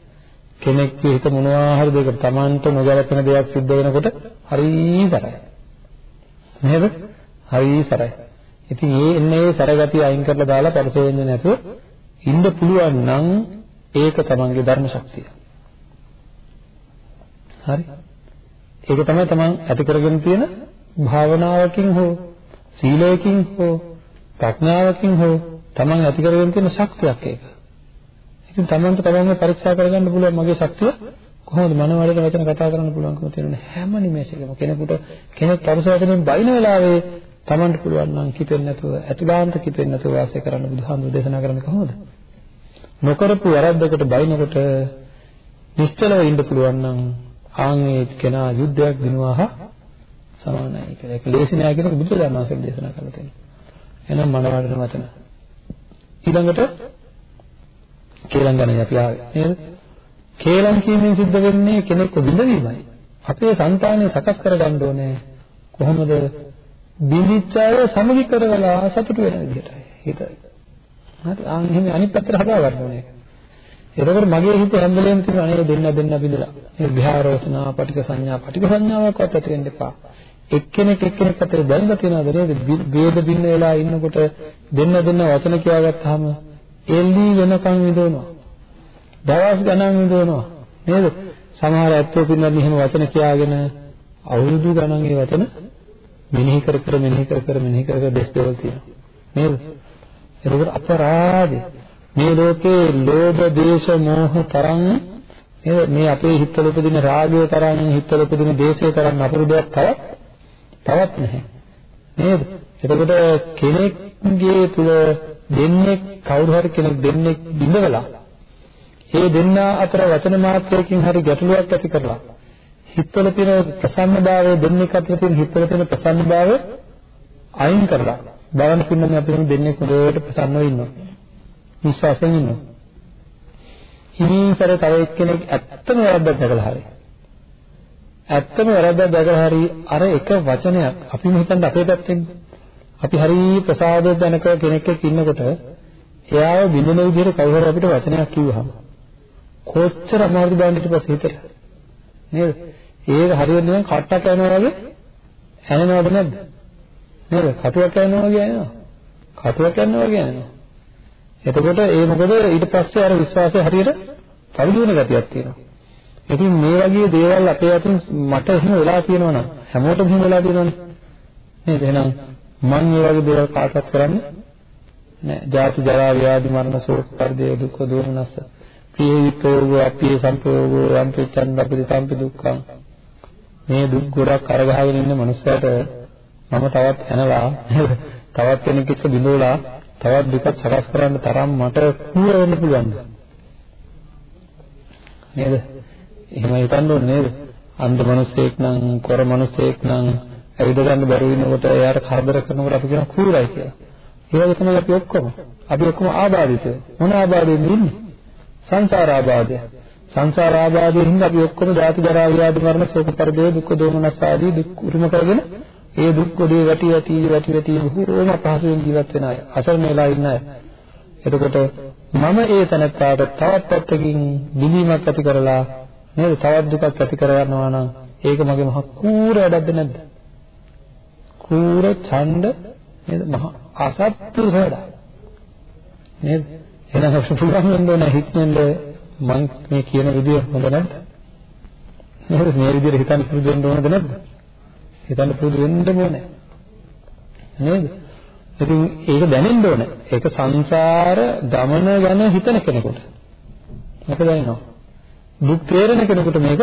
කෙනෙක්ගේ හිත මොනවා හරි දෙයකට තමන්ට නොගැලපෙන දෙයක් සිද්ධ වෙනකොට හරි සරයි. නේද? හරි සරයි. ඉතින් ඒ එන්නේ ඒ සරගතිය අයින් කරලා දාලා පරිසෙ වෙන්නේ නැතුව ඉන්න පුළුවන් නම් ඒක තමන්ගේ ධර්ම ශක්තිය. හරි? ඒක තමයි තමන් ඇති කරගෙන තියෙන භාවනාවකින් හෝ සීලයකින් හෝ ප්‍රඥාවකින් හෝ තමන් ඇති කරගෙන තියෙන ශක්තියක් ඒක. ඉතින් තමන්ට තමන්ව පරීක්ෂා කරගන්න පුළුවන් මගේ ශක්තිය කොහොමද මනවලට වචන කතා කරන්න පුළුවන්කම තියෙන හැම නිමේෂයකම කෙනෙකුට කෙනෙක් පරස වචනෙන් බයින වෙලාවේ තමන්ට පුළුවන් නම් කිපෙන්නේ නැතුව අතුලාන්ත කිපෙන්නේ නැතුව වාසය කරන්න බුදුහාමුදුරු දේශනා කරන්නේ කොහොමද? නොකරපු වැරද්දකට බයිනකොට නිශ්චලව ඉන්න පුළුවන් නම් ආන්ගේ කෙනා යුද්ධයක් දිනුවාහ සමානයි කියලා. ඒක ලේසි නෑ කියන බුදුරජාණන් වහන්සේ දේශනා කරලා තියෙනවා. එහෙනම් මනවලට වචන ඊළඟට කේලම් ගණන් අපි ආවේ නේද? කේලම් කීමෙන් සිද්ධ වෙන්නේ කෙනෙක්ව බිඳවීමයි. අපේ సంతානය සකස් කරගන්න ඕනේ කොහොමද? බිඳිච්චය සමගි කරවලා සතුට වෙන විදිහටයි. හිත. හරි ආන් එහෙම අනිත් පැත්තට හදා ගන්න ඕනේ. එතකොට මගේ හිත හැම වෙලේම තියෙන අනේ දෙන්න දෙන්න බිඳලා. මේ විහාරෝසනා පටික සංඥා පටික සංඥාවක්වත් ඇති වෙන්න එපා. එක්කෙනෙක් එක්කෙනෙක් අතර දැනලා තියෙනවද නේද? ભેද බින්න වෙලා ඉන්නකොට දෙන්න දෙන්න වචන කියාගත්තාම එල්ලි වෙනකන් විදවනවා. දවස් ගණන් විදවනවා. නේද? සමහර ඇත්තෝ පින්නත් මෙහෙම වචන කියාගෙන අවුරුදු ගණන් ඒ වචන මෙනෙහි කර කර මෙනෙහි කර කර මෙනෙහි කර කර දෙස් දෙවල් තියෙනවා. නේද? ඒකවල අපරාධේ මේ ලෝකේ ලෝභ, දේශ, මෝහ තරම් නේද? මේ අපේ හිතවල උපදින රාගය තරම්, හිතවල උපදින දේශය තරම් අපුරු දෙයක් තවත් තවත් නැහැ. නේද? එතකොට කෙනෙක්ගේ තුල දෙන්නේ කවුරු හරි කෙනෙක් දෙන්නේ බිඳවලා ඒ දෙන්න අතර වචන මාත්‍රයකින් හරි ගැටලුවක් ඇති කරලා හිතවල තියෙන ප්‍රසන්නභාවය දෙන්නේ අතර තියෙන හිතවල තියෙන ප්‍රසන්නභාවය අයින් කරලා බලන්න පින්නන්නේ අපි දෙන්නේ හොඳට ප්‍රසන්නව ඉන්නවා විශ්වාසයෙන් ඉන්නවා හිමීසර තව එක්කෙනෙක් ඇත්තම වැරද්දක් දැකලා හරි ඇත්තම වැරද්දක් දැකලා හරි අර එක වචනයක් අපිම හිතන්න අපේ පැත්තෙන් අපි හරි ප්‍රසාදජනක කෙනෙක් එක්ක ඉන්නකොට එයාව බින්දන විදිහට කවුරු හරි අපිට වචනයක් කිව්වහම කොච්චර අමාරුද බලන්න ඊට පස්සේ හිතට නේද? ඒක හරියට නිකන් කට්ටක් යනවා වගේ ඇනෙනවද නැද්ද? නේද? කටුවක් යනවා වගේ ඇනෙනවා. කටුවක් යනවා වගේ ඇනෙනවා. එතකොට ඒ මොකද ඊට පස්සේ අර විශ්වාසය හරියට පරිදි වෙන ගතියක් තියෙනවා. ඉතින් මේ වගේ දේවල් අපේ අතින් මට එහෙම වෙලා තියෙනවා නම් හැමෝටම එහෙම වෙලා තියෙනවනේ. නේද? එහෙනම් මම මේ වගේ දේවල් කාටවත් කරන්නේ නෑ. ජාති ජරා ව්‍යාධි මරණ ශෝක පරිදේ දුක්ඛ දෝමනස්ස. ප්‍රිය විපෝගෝ අප්‍රිය සම්පෝගෝ යම්පිච්ඡන් අපිරි සම්පි දුක්ඛං. මේ දුක් ගොඩක් අරගහගෙන ඉන්න මනුස්සයට මම තවත් ඇනලා [LAUGHS] තවත් කෙනෙක් එක්ක බිඳවලා තවත් දුකක් සකස් කරන්න තරම් මට කූර වෙන්න පුළුවන්ද? නේද? එහෙම හිතන්න ඕනේ නේද? අන්ධ මිනිසෙක් නම්, කොර මිනිසෙක් නම් ඇවිද ගන්න බැරි වෙනකොට එයාට කරදර කරනකොට අපි කියන කූරයි කියලා. ඒ වගේ තමයි අපි ඔක්කොම. අපි ඔක්කොම ආබාධිතයෝ. මොන ආබාධයෙන්ද ඉන්නේ? සංසාර ආබාධය. සංසාර ආබාධයෙන් හින්දා අපි ඔක්කොම ජාති ජරා ව්‍යාධි මරණ ශෝක පරිදේ දුක් දෝමනස් ආදී දුක් උරුම කරගෙන ඒ දුක් කොටේ වැටි වැටි වැටි වැටි බොහෝම පහසුවෙන් ජීවත් වෙන අය. අසරණ වෙලා ඉන්න අය. එතකොට මම ඒ තැනත්තාට තවත් පැත්තකින් බිඳීමක් ඇති කරලා නේද තවත් දුකක් ඇති කරගන්නවා නම් ඒක මගේ මහ කූර වැඩක්ද නැද්ද? කූර ඡණ්ඩ නේද මහා අසත්පුරුෂ වැඩක්. නේද? එහෙනම් අපිට පුළුවන් වෙන්න ඕන හිතෙන්ද මම මේ කියන විදිය හොඳ නැද්ද? නේද? මේ විදියට හිතන්න පුරුදු වෙන්න ඕනද නැද්ද? හිතන්න පුරුදු වෙන්න ඕනේ. නේද? ඉතින් ඒක දැනෙන්න ඕනේ. ඒක සංසාර ගමන ගැන හිතන කෙනෙකුට. මේක දැනෙනවා. දුක් තේරෙන කෙනෙකුට මේක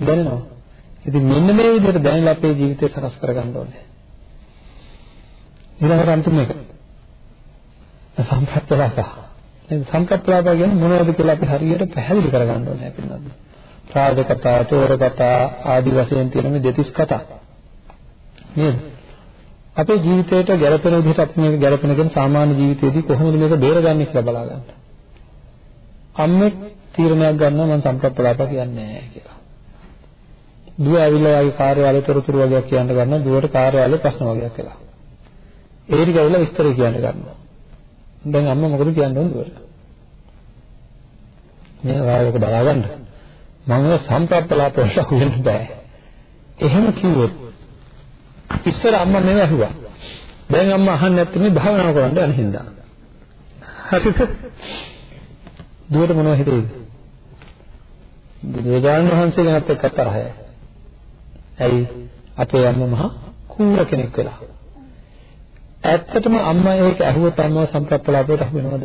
දැනෙනවා. ඉතින් මෙන්න මේ විදිහට දැනලා අපේ ජීවිතය සකස් කරගන්න ඕනේ. ඊළඟට අන්තිම එක. සම්ප්‍රප්තලාප. මේ සම්ප්‍රප්තලාප කියන්නේ මොනවද කියලා අපි හරියට පැහැදිලි කරගන්න ඕනේ අපිට. රාජ කතා, චෝර කතා ආදී වශයෙන් තියෙන මේ දෙතිස් කතා. නේද? අපේ ජීවිතයට ගැළපෙන විදිහට අපි මේක ගැළපෙනකන් සාමාන්‍ය ජීවිතයේදී කොහොමද මේක බේරගන්නේ කියලා බලා ගන්න. අම්මෙක් තීරණයක් ගන්නවා මම සම්ප්‍රප්තලාප කියන්නේ නැහැ කියලා. දුව ඇවිල්ලා යාගේ කාර්යාලයේ තොරතුරු වගේක් කියන්න ගන්නවා දුවට කාර්යාලයේ ප්‍රශ්න වගේක් කියලා. ඒ ටික ඇවිල්ලා විස්තර කියන්න ගන්නවා. දැන් අම්මා මොකද කියන්න ඕනද දුවට? මේ වායක බලාගන්න. මම සම්ප්‍රප්තලාප වලට අහු වෙන්න බෑ. එහෙම කිව්වොත් ඉස්සර අම්මා නෙවෙයි අහුවා. දැන් අම්මා අහන්නේ නැත්නම් මේ භාවනාව කරන්න යන හින්දා. හරිද? දුවට මොනව හිතේද? බුදුරජාණන් වහන්සේ ගැනත් එක්ක තරහයි. ඇයි? අපේ අම්මා මහා කූර කෙනෙක් වෙලා. ඇත්තටම අම්මා ඒක ඇහුවොත් අම්මා සම්ප්‍රප්පලාපයට අහු වෙනවද?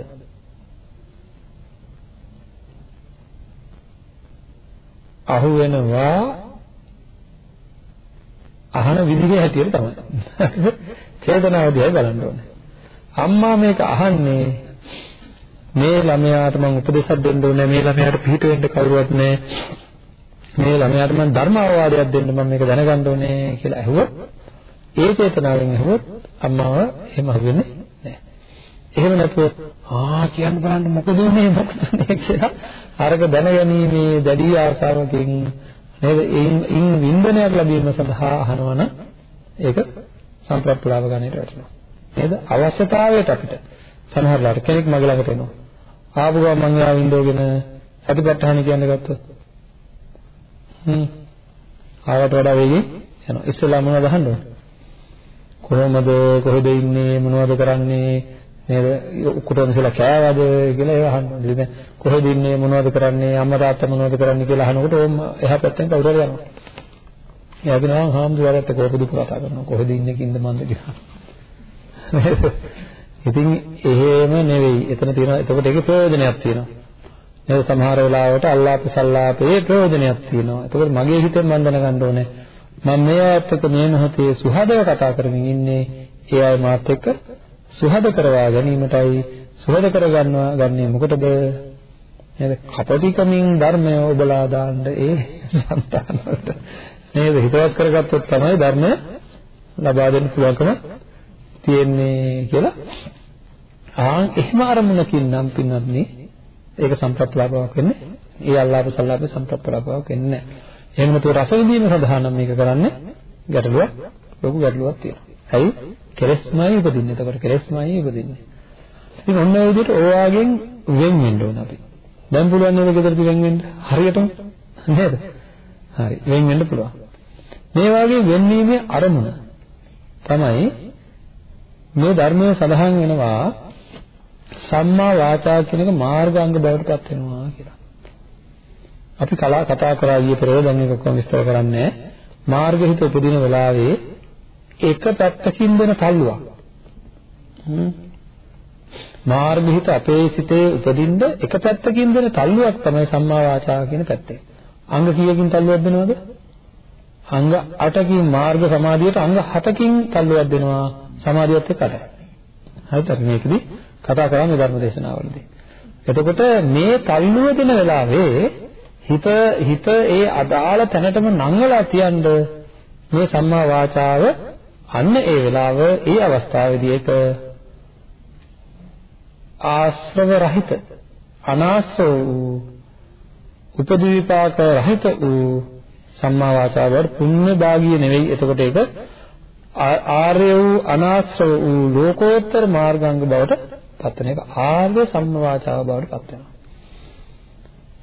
අහු වෙනවා අහන විදිහේ හැටියට තමයි. [LAUGHS] චේතනාව දිහා බලන්න ඕනේ. අම්මා මේක අහන්නේ මේ ළමයාට මම උපදේශයක් දෙන්න ඕනේ මේ ළමයාට පිට වෙන්න කවුරුවත් නැහැ. මේ ළමයාට මම ධර්ම අවවාදයක් දෙන්න මම මේක දැනගන්න ඕනේ කියලා ඇහුවොත් ඒ චේතනාවෙන් ඇහුවොත් අම්මාව එහෙම අහුවෙන්නේ නැහැ. එහෙම නැතුව ආ කියන්න බලන්න මොකද උනේ මොකද උනේ කියලා අරක දැනගැනීමේ දැඩි ආශාවකින් නේද ඉන් වින්දනයක් ලැබීම සඳහා අහනවනම් ඒක සම්ප්‍රප්පලාව ගන්නට වැටෙනවා. නේද? අවශ්‍යතාවයට අපිට සමහරලාට කෙනෙක් මගේ ළඟට එනවා. ආපු ගමන් මං යා වින්දෝගෙන සතිපට්ඨාන කියන්න ගත්තොත් හ්ම් ආවට වඩා වෙයි යනවා. ඉස්සෙල්ලා මොනවද අහන්න ඕනේ? කොහොමද කොහෙද ඉන්නේ මොනවද කරන්නේ නේද උකුටම ඉස්සලා කෑවද කියලා ඒව අහන්න ඕනේ. ඉතින් කොහෙද ඉන්නේ මොනවද කරන්නේ අම්මා තාත්තා මොනවද කරන්නේ කියලා අහනකොට ඕම එහා පැත්තෙන් කවුරු හරි යනවා. එයා කියනවා හාමුදුරුවෝට කොහොමද කතා කරනවා කොහෙද ඉන්නේ කින්ද මන්ද කියලා. ඉතින් එහෙම නෙවෙයි. එතන තියෙනවා එතකොට ඒකේ ප්‍රයෝජනයක් තියෙනවා. නේද? සමහර වෙලාවට අල්ලාප සල්ලාපේ ප්‍රයෝජනයක් තියෙනවා. එතකොට මගේ හිතෙන් මම දැනගන්න ඕනේ. මම මේවත් එක්ක මේ මොහොතේ සුහදව කතා කරමින් ඉන්නේ. ඒ අය මාත් එක්ක සුහද කරවා ගැනීමටයි. සුහද කරගන්නවා ගන්නේ මොකටද? නේද? කපටිකමින් ධර්මය ඔබලා දාන්න ඒ సంతාන වලට. නේද? හිතවත් කරගත්තොත් තමයි ධර්මය ලබා දෙන්න පුළුවන්කම තියෙන්නේ කියලා ආ එහෙම අරමුණකින් නම් පින්වත්නි ඒක සම්ප්‍රප්ලාපාවක් වෙන්නේ ඒ අල්ලාහ් සල්ලාහ් සම්ප්‍රප්ලාපාවක් වෙන්නේ නැහැ එහෙම නැතුව රස විඳීම සඳහා නම් මේක කරන්නේ ගැටලුවක් ලොකු ගැටලුවක් තියෙනවා. ඇයි? කෙලස්මයි උපදින්නේ. එතකොට කෙලස්මයි උපදින්නේ. ඉතින් ඔන්න ඔය විදිහට ඕවාගෙන් වෙන් වෙන්න ඕන අපි. දැන් පුළුවන් නේද ගෙදරදී වෙන් වෙන්න? හරියටම නේද? හරි. වෙන් වෙන්න පුළුවන්. මේ වගේ වෙන්වීමේ අරමුණ තමයි මේ ධර්මයේ සඳහන් වෙනවා සම්මා වාචා කියන එක මාර්ගාංග බවට පත් වෙනවා කියලා. අපි කලා කතා කරා ඊයේ පෙරේද දැන් ඒක කොහොම විස්තර කරන්නේ මාර්ගහිත උපදින වෙලාවේ එක පැත්තකින් දෙන තල්ලුවක්. මාර්ගහිත අපේ සිතේ උපදින්න එක පැත්තකින් දෙන තල්ලුවක් තමයි සම්මා වාචා කියන පැත්තේ. අංග කීයකින් තල්ලුවක් දෙනවද? අංග 8කින් මාර්ග සමාධියට අංග 7කින් තල්ලුවක් දෙනවා. සමාධියත් එක්ක 8යි හරිද? මේකදී කතා කරන්නේ ධර්ම දේශනාවලදී එතකොට මේ තල්ලුව දෙන වෙලාවේ හිත හිත ඒ අදාළ තැනටම නංගලා තියන්න මේ සම්මා වාචාව අන්න ඒ වෙලාව ඒ අවස්ථාවේදී ඒක ආශ්‍රව රහිත අනාශ්‍රව වූ උපදීපාක රහිත වූ සම්මා වාචාව වල පුණ්‍ය භාගිය නෙවෙයි. එතකොට ඒක ආර්ය වූ අනාශ්‍රව වූ ලෝකෝත්තර මාර්ගාංග බවට පත් වෙන එක ආර්ය සම්මා වාචාව බවට පත් වෙනවා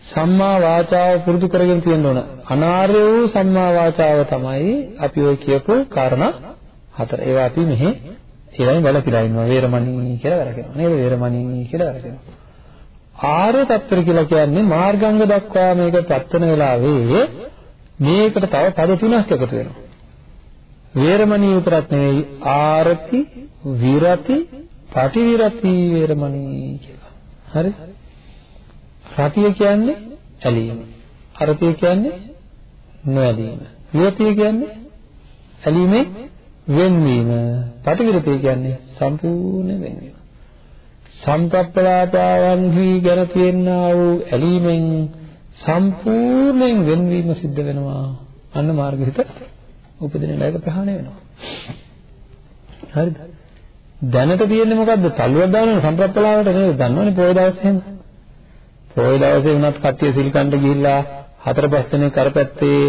සම්මා වාචාව පුරුදු කරගෙන තියෙන්න ඕන. අනාර්ය වූ සම්මා වාචාව තමයි අපි ඔය කියපු කාරණා හතර. ඒවා අපි මෙහි ඒවයින් බලපිලා ඉන්නවා. වේරමණී කියලා වැරගෙනවා. නේද? වේරමණී කියලා වැරගෙනවා. ආර්ය తත්වර කියලා කියන්නේ මාර්ගාංග දක්වා මේක ප්‍රත්‍යන වෙලාවේ මේකට තව පද තුනක් එකතු වෙනවා. වේරමණී විතරක් නෙවෙයි ආරති විරති පටිවිරති වේරමණී කියලා. හරි? රතිය කියන්නේ ඇලීම. අරතිය කියන්නේ නොඇලීම. විරතිය කියන්නේ ඇලීමේ වෙන්වීම. පටිවිරතිය කියන්නේ සම්පූර්ණ වෙන්වීම. සම්ප්‍රප්පලාපාවන්හි ගැන තියෙනා වූ ඇලීමෙන් සම්පූර්ණයෙන් වෙන්වීම සිද්ධ වෙනවා. අන්න මාර්ගහිත උපදින ණයක ප්‍රහාණය වෙනවා. හරිද? දැනට තියෙන්නේ මොකද්ද? තල්ලුවක් දානවා සම්ප්‍රප්පලාවට නේද? දන්නවනේ පොය දවසේ එහෙම. පොය දවසේ වුණත් කට්ටිය සිල්කණ්ඩ ගිහිල්ලා හතර පහ දිනේ කරපැත්තේ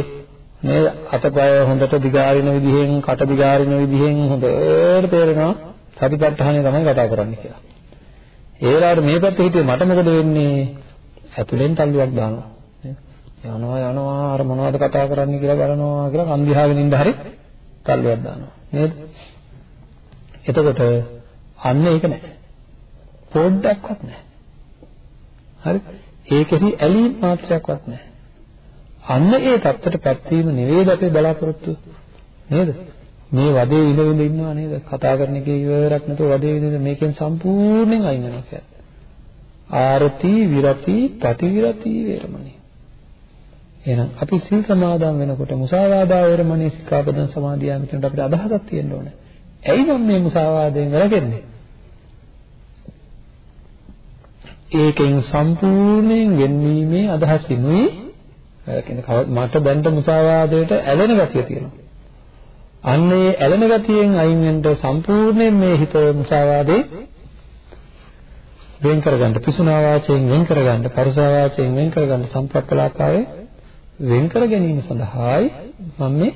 නේද? අතපය හොඳට දිගාරින විදිහෙන්, කට දිගාරින විදිහෙන් හොඳට තේරෙනවා සතිපට්ඨානය තමයි කතා කරන්නේ කියලා. ඒ වෙලාවට මේ පැත්තේ හිටියේ මට මොකද වෙන්නේ? ඇතුලෙන් තල්ලුවක් දානවා. යනවා යනවා අර මොනවද කතා කරන්නේ කියලා බලනවා කියලා කන් දිහාගෙන ඉඳ හරි තල්ලුවක් දානවා. නේද? එතකොට අන්න ඒක නැහැ. පොඩ්ඩක්වත් නැහැ. හරි? ඒකෙහි ඇලීම් මාත්‍රයක්වත් නැහැ. අන්න ඒ தත්තටපත් වීම නෙවෙයිද අපේ බලාපොරොත්තු නේද? මේ වදේ විඳ විඳ ඉන්නවා නේද? කතා කරන එකේ ඉවරක් නැතුව වදේ විඳ මේකෙන් සම්පූර්ණයෙන් අයින් වෙනවා කියන්නේ. ආරති විරති ප්‍රතිවිරති වේරමණී. එහෙනම් අපි සීල් සමාදන් වෙනකොට මුසාවාදා වේරමණී සික්ඛාපදං සමාදියාමිට අපිට අදහසක් තියෙන්න ඕනේ. ඇයි මම මේ මුසාවාදයෙන් වැළකෙන්නේ? ඒකෙන් සම්පූර්ණයෙන් වෙන්වීමේ අදහසිනුයි වැළකෙන මට දැන්ට මුසාවාදයට ඇලෙන ගතිය තියෙනවා. අන්න ඒ ඇලෙන ගතියෙන් අයින් වෙන්න සම්පූර්ණයෙන් මේ හිත මුසාවාදේ වෙන් කරගන්න පිසුනා වාචයෙන් වෙන් කරගන්න පරසා වාචයෙන් වෙන් කරගන්න සම්ප්‍රප්පලාපාවේ වෙන් කර ගැනීම සඳහායි මම මේ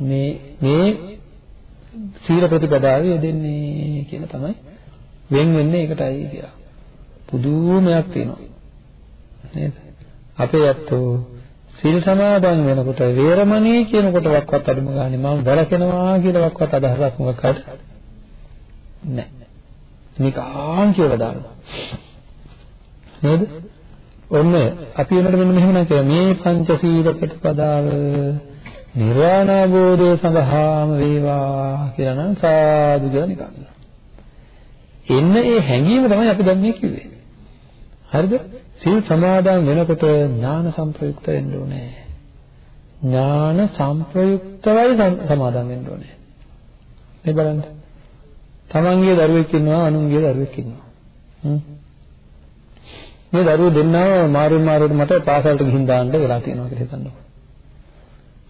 මේ මේ සීල ප්‍රතිපදාවේ යෙදෙන්නේ කියලා තමයි වෙන් වෙන්නේ ඒකටයි කියලා. පුදුමයක් තියෙනවා. නේද? අපේ ඇත්තෝ සීල් සමාදන් වෙනකොට වේරමණී කියන කොටවත් අඩුම ගානේ මම වැළකෙනවා කියලාවත් අදහසක් මොකක්ද? නැහැ. නිකාන් කියලා දානවා. නේද? ඔන්න අපි වෙනකොට මෙන්න මෙහෙම නම් කියලා මේ පංචශීල ප්‍රතිපදාව නිර්වාණ අවබෝධය සඳහාම වේවා කියලා නම් සාදු කියලා නිකන්. එන්න ඒ හැඟීම තමයි අපි දැන් මේ කිව්වේ. හරිද? සීල් සමාදන් වෙනකොට ඥාන සංප්‍රයුක්ත වෙන්න ඕනේ. ඥාන සංප්‍රයුක්තවයි සමාදන් වෙන්න ඕනේ. මේ බලන්න. තමන්ගේ දරුවෙක් ඉන්නවා අනුන්ගේ දරුවෙක් ඉන්නවා. මේ දරුවෝ දෙන්නම මාරු මාරුවට මට පාසලට ගිහින් දාන්න වෙලා තියෙනවා කියලා හිතන්නකෝ.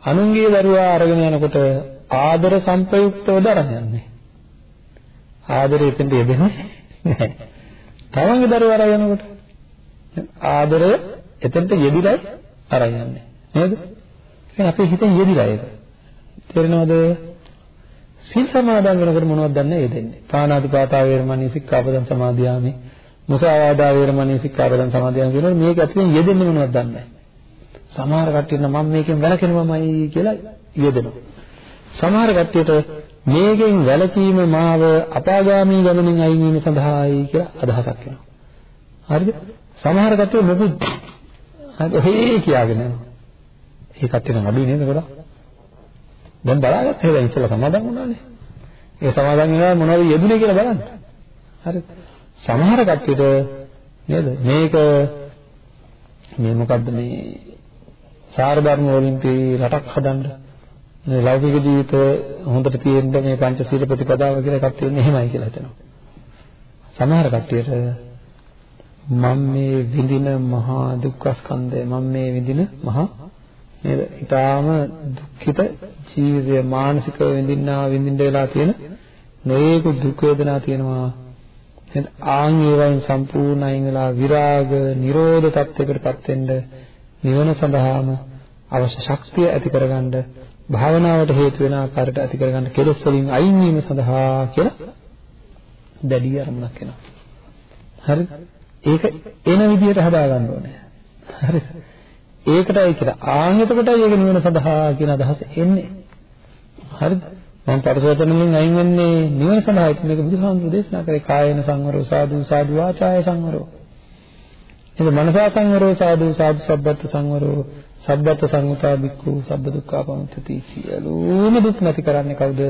අනුන්ගේ දරුවා අරගෙන යනකොට ආදර සංප්‍රයුක්තවද අරන් යන්නේ. ආදරය එතෙන්ට යෙදෙන්නේ නැහැ. තමන්ගේ දරුවා අරන් යනකොට ආදරය එතෙන්ට යෙදිලයි අරන් යන්නේ. නේද? එහෙනම් අපේ හිතෙන් යෙදිලා ඒක. තේරෙනවද? සීල් සමාදන් වෙනකොට මොනවද දන්නේ යෙදෙන්නේ? පාණාතිපාතා වේරමණී සික්ඛාපදං සමාදියාමි. මුසාවාදා වේරමණී සික්ඛාපදං සමාදියාමි කියනකොට මේක ඇතුලෙන් යෙදෙන්නේ මොනවද දන්නේ නැහැ. සමහර කට්ටිය නම් මම මේකෙන් වැළකෙනවමයි කියලා යෙදෙනවා. සමහර කට්ටියට මේකෙන් වැළකීම මාව අපාගාමී ගමනින් අයින් වීම සඳහායි කියලා අදහසක් එනවා. හරිද? සමහර කට්ටිය මොකුත් හරි ඔහේ කියාගෙන යනවා. ඒ කට්ටිය නම් අඩුයි නේද ගොඩක්? දැන් බලාගත්ත හේලා ඉතලා සමාදන් වුණානේ. ඒ සමාදන් වෙනවා මොනවද යෙදුනේ කියලා බලන්න. හරි. සමහර කට්ටියට නේද මේක මේ මොකද්ද මේ සාර ධර්ම වලින් තේ රටක් හදන්න මේ ලෞකික ජීවිත හොඳට තියෙන්න මේ පංචශීල ප්‍රතිපදාව කියලා එකක් තියෙන්නේ එහෙමයි කියලා හිතනවා. සමහර කට්ටියට මම මේ විඳින මහා දුක්ඛ ස්කන්ධය මම මේ විඳින මහා නේද? ඊටාම දුක්ඛිත ජීවිතය මානසිකව විඳින්නා විඳින්න වෙලා තියෙන නොයේක දුක් වේදනා තියෙනවා. එහෙනම් ආන් ඒවායින් සම්පූර්ණ අයින් වෙලා විරාග, නිරෝධ තත්යකටපත් වෙන්න නිවන සඳහාම අවශ්‍ය ශක්තිය ඇති කරගන්න භාවනාවට හේතු වෙන ආකාරයට ඇති කරගන්න කෙලෙස් වලින් අයින් වීම සඳහා කියලා දැඩි අරමුණක් එනවා. හරිද? ඒක එන විදිහට හදා ගන්න ඕනේ. හරිද? ඒකටයි කියලා ආන් එතකොටයි ඒක නිවන සඳහා කියන අදහස එන්නේ. හරිද? මම පරසවචන වලින් අයින් වෙන්නේ නිවන සඳහා ඒක මේක බුදුහාමුදුරු දේශනා කරේ කායන සංවරෝ සාදු සාදු වාචාය සංවරෝ එහෙනම් මනසා සංවරෝ සාදු සාදු සබ්බත් සංවරෝ සබ්බත් සංගතා බික්ඛු සබ්බ දුක්ඛා පමුච්චති සියලුම දුක් නැති කරන්නේ කවුද?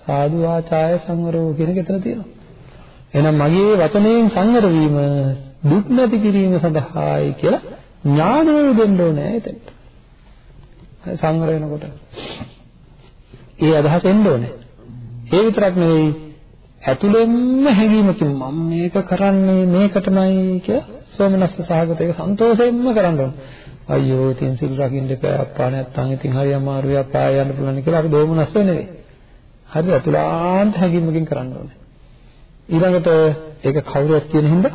සාදු වාචාය සංවරෝ කියන එක එතන තියෙනවා. එහෙනම් මගේ වචනයෙන් සංවර වීම දුක් නැති කිරීම සඳහායි කියලා ඥානය දෙන්න ඕනේ එතනට. සංවර වෙනකොට. ඒ අදහස එන්න ඕනේ. ඒ විතරක් නෙවෙයි ඇතුළෙන්ම හැඟීමකින් මම මේක කරන්නේ මේකටමයි කියලා සෝමනස්ස සහගත ඒක සන්තෝෂයෙන්ම කරන්න ඕනේ. අයියෝ ඉතින් සිල් රකින්න එපා අප්පා නැත්තම් ඉතින් හරි අමාරුයි අප්පා යන්න පුළුවන් කියලා අපි දෝමනස්ස නෙවෙයි. හරි අතුලාන්ත හැඟීමකින් කරන්න ඕනේ. ඊළඟට ඒක කවුරුත් කියන හින්දා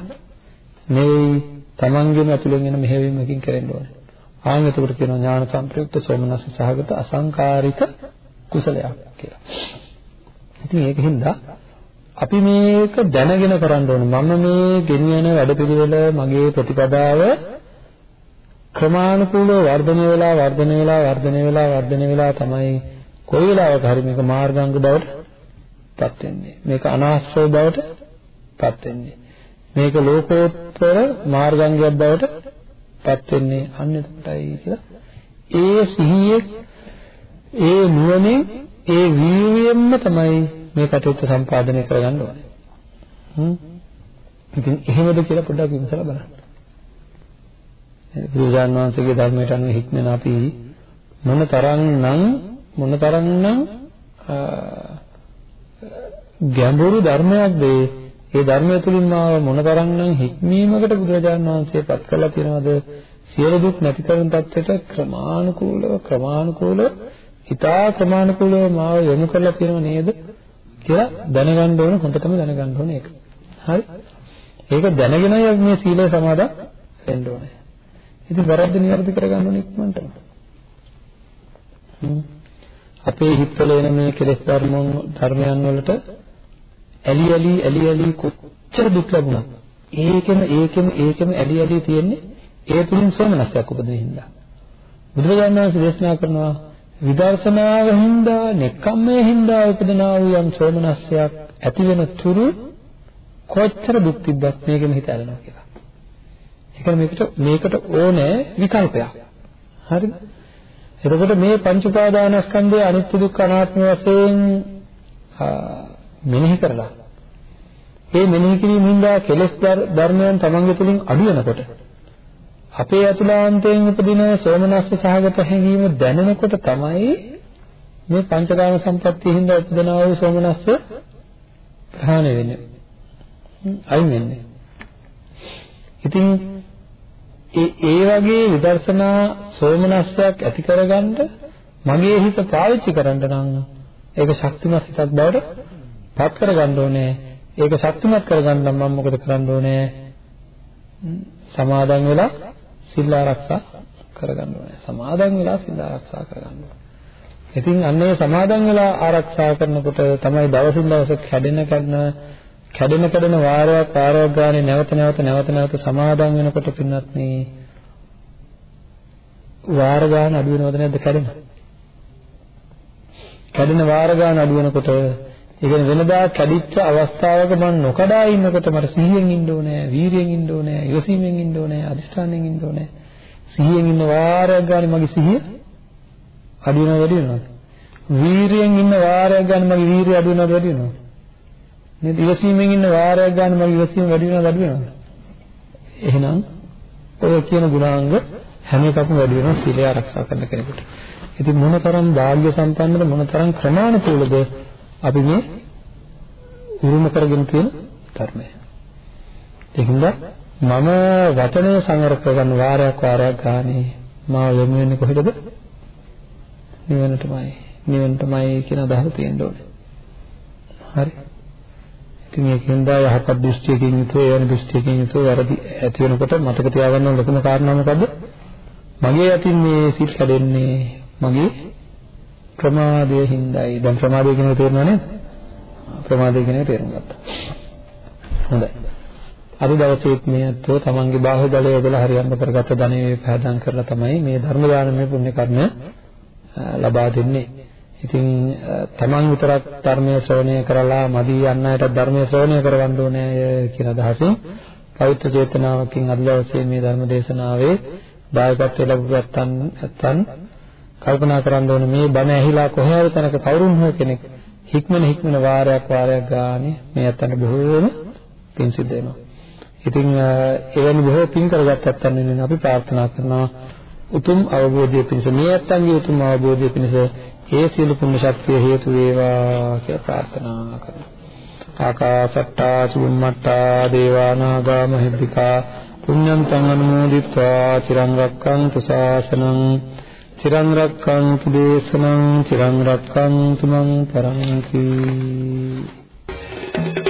නෙවෙයි තමන්ගේම ඇතුලෙන් එන මෙහෙවීමකින් කරන්න ඕනේ. ආන් එතකොට කියනවා ඥාන සංප්‍රයුක්ත සෝමනස්ස සහගත අසංකාරික කුසලයක් කියලා. ඉතින් ඒකින්ද අපි මේක දැනගෙන කරන්න ඕනේ. මම මේ ගෙනියන වැඩපිළිවෙල මගේ ප්‍රතිපදාව ක්‍රමානුකූලව වර්ධනය වෙලා වර්ධනය වෙලා වර්ධනය වෙලා වර්ධනය වෙලා තමයි කොයි වෙලාවක හරි මේක මාර්ගාංග බවට පත් වෙන්නේ. මේක අනාශ්‍රය බවට පත් වෙන්නේ. මේක ලෝකෝත්තර මාර්ගාංගයක් බවට පත් වෙන්නේ අන්න එතකොටයි කියලා. ඒ සිහියේ ඒ නුවණින් ඒ වීර්යයෙන්ම තමයි මේ කටයුත්ත සම්පාදනය කරගන්න ඕනේ. හ්ම්. ඉතින් එහෙමද කියලා පොඩ්ඩක් විමසලා බලන්න. බුදුරජාණන් වහන්සේගේ ධර්මයට අනුව හික්මන අපි මොන තරම්නම් මොන තරම්නම් ගැඹුරු ධර්මයක්ද ඒ ධර්මය තුලින් මාව මොන තරම්නම් හික්මීමකට බුදුරජාණන් වහන්සේ පත් කරලා තියෙනවද සියලු දුක් නැති කරන තත්ත්වයට ක්‍රමානුකූලව ක්‍රමානුකූලව හිතා ක්‍රමානුකූලව මාව යොමු කරලා තියෙනව නේද කියලා දැනගන්න ඕන හොඳටම දැනගන්න ඕන ඒක. හරි? ඒක දැනගෙනයි මේ සීලය සමාදන් වෙන්න ඕනේ. ඉතින් වැරද්ද නිවැරදි කරගන්න ඕනේ ඉක්මනටම. අපේ හිතවල එන මේ කෙලෙස් ධර්ම ධර්මයන් වලට ඇලි ඇලි ඇලි ඇලි කොච්චර දුක් ලැබුණා. ඒකෙම ඒකෙම ඒකෙම ඇලි ඇලි තියෙන්නේ ඒ තුලින් සෝමනස්සයක් උපදින හින්දා. බුදුරජාණන් වහන්සේ දේශනා කරනවා විදර්ශනාව හින්දා, නෙක්ඛම්මයේ හින්දා උපදනා වූ යම් සෝමනස්සයක් ඇති වෙන තුරු කොච්චර දුක් තිබ්බත් මේකෙම හිත ඇලෙනවා කියලා. ඒ කියන්නේ මේකට මේකට ඕනේ විකල්පයක්. හරිද? එතකොට මේ පංච උපාදානස්කන්ධයේ අනිත්‍ය දුක්ඛ අනාත්ම වශයෙන් මෙනෙහි කරලා ඒ මෙනෙහි කිරීම හින්දා කෙලෙස් ධර්මයන් තමන්ගේ තුලින් අඩු වෙනකොට අපේ අතුලාන්තයෙන් උපදින සෝමනස්ස සහගත හැඟීම දැනෙනකොට තමයි මේ පංචකාම සම්පත්තිය හින්දා උපදිනා වූ සෝමනස්ස ප්‍රහාණය වෙන්නේ. අයින් වෙන්නේ. ඉතින් ඒ ඒ වගේ විදර්ශනා සෝමනස්සයක් ඇති කරගන්න මගේ හිත පාවිච්චි කරන්න නම් ඒක ශක්තිමත් හිතක් බවට පත් කරගන්න ඕනේ. ඒක ශක්තිමත් කරගන්න නම් මම මොකද කරන්න ඕනේ? සමාදන් වෙලා සිල් ආරක්ෂා කරගන්න ඕනේ. සමාදන් වෙලා සිල් ආරක්ෂා කරගන්න ඕනේ. ඉතින් අන්නේ සමාදන් වෙලා ආරක්ෂා කරනකොට තමයි දවසින් දවස කැඩෙන කැඩෙන කැඩෙන කැඩෙන වාරයක් පාරයක් ගානේ නැවත නැවත නැවත නැවත සමාදන් වෙනකොට පින්නත් නේ වාර ගාන අඩු වෙනවද නැද්ද කැඩෙන කැඩෙන වාර ගාන අඩු වෙනකොට ඒ කියන්නේ වෙනදා කැඩිච්ච අවස්ථාවක මම නොකඩා ඉන්නකොට මට සිහියෙන් ඉන්න ඕනේ, වීරියෙන් ඉන්න ඕනේ, යොසීමෙන් ඉන්න ඕනේ, අදිෂ්ඨානයෙන් ඉන්න ඕනේ. සිහියෙන් ඉන්න වාරයක් ගානේ මගේ සිහිය අඩු වෙනවද වැඩි වෙනවද? වීරියෙන් ඉන්න වාරයක් ගානේ මගේ වීරිය අඩු වෙනවද වැඩි වෙනවද? නේද? ඉවසීමෙන් ඉන්න වාරයක් ගානේ මගේ ඉවසීම වැඩි වෙනවද අඩු වෙනවද? එහෙනම් ඔය කියන ගුණාංග හැම එකක්ම වැඩි වෙනවා සීලය ආරක්ෂා කරන කෙනෙකුට. ඉතින් මොනතරම් වාග්ය සම්පන්නද මොනතරම් ක්‍රමානුකූලද අපි මේ උරුම කරගෙන තියෙන ධර්මය. ඒකින්ද මම වචනය සංවර කරගන්න වාරයක් වාරයක් ගානේ මා යොමු වෙන්නේ කොහෙටද? නිවනටමයි. නිවනටමයි කියන අදහස තියෙන්න ඕනේ. හරි. ඉතින් ඒකෙන්ද යහපත් දෘෂ්ටියකින් යුතුව ඒ වෙන දෘෂ්ටියකින් යුතුව වැරදි ඇති වෙනකොට මතක තියාගන්න ලොකුම කාරණා මොකද්ද? මගේ අතින් මේ සිල් කැඩෙන්නේ මගේ ප්‍රමාදයේ හිඳයි. දැන් ප්‍රමාදය කියන එක තේරෙනව නේද? ප්‍රමාදය කියන එක තේරුම් ගත්තා. හොඳයි. අද දවසේත් මේ අතෝ තමන්ගේ බාහුව බලය යොදලා හරියන්න කරගත්ත ධනෙ පහදම් කරලා තමයි මේ ධර්ම දානමය පුණ්‍ය කර්මය ලබා දෙන්නේ. ඉතින් තමන් විතරක් ධර්මයේ ශ්‍රවණය කරලා මදි යන්න අයට ධර්මයේ ශ්‍රවණය කරවන්න ඕනේ කියන අදහසින් පවිත්‍ර චේතනාවකින් අද දවසේ මේ ධර්ම දේශනාවේ දායකත්වය ලැබුවත් නැත්නම් කල්පනා කරන්න ඕනේ මේ බණ ඇහිලා කොහේ හරි තැනක කවුරුන් හෝ කෙනෙක් හික්මන හික්මන වාරයක් වාරයක් ගානේ මේ අතන බොහෝම පින් සිද්ධ වෙනවා. ඉතින් එවැනි බොහෝ පින් කරගත් අත්තන් වෙනුවෙන් අපි ප්‍රාර්ථනා කරනවා උතුම් අවබෝධය පිණිස මේ අත්තන්ගේ උතුම් අවබෝධය පිණිස ඒ සියලු පුණ්‍ය ශක්තිය හේතු වේවා කියලා ප්‍රාර්ථනා කරනවා. ආකාසට්ටා චුම්මට්ටා දේවා නාග මහිද්దికා පුඤ්ඤන්තං අනුමෝදිත්වා චිරං රක්ඛන්තු ශාසනං චිරන් රැක්කන්තු දේශනං චිරන් රැක්කන්තු මං පරන්ති Thank you.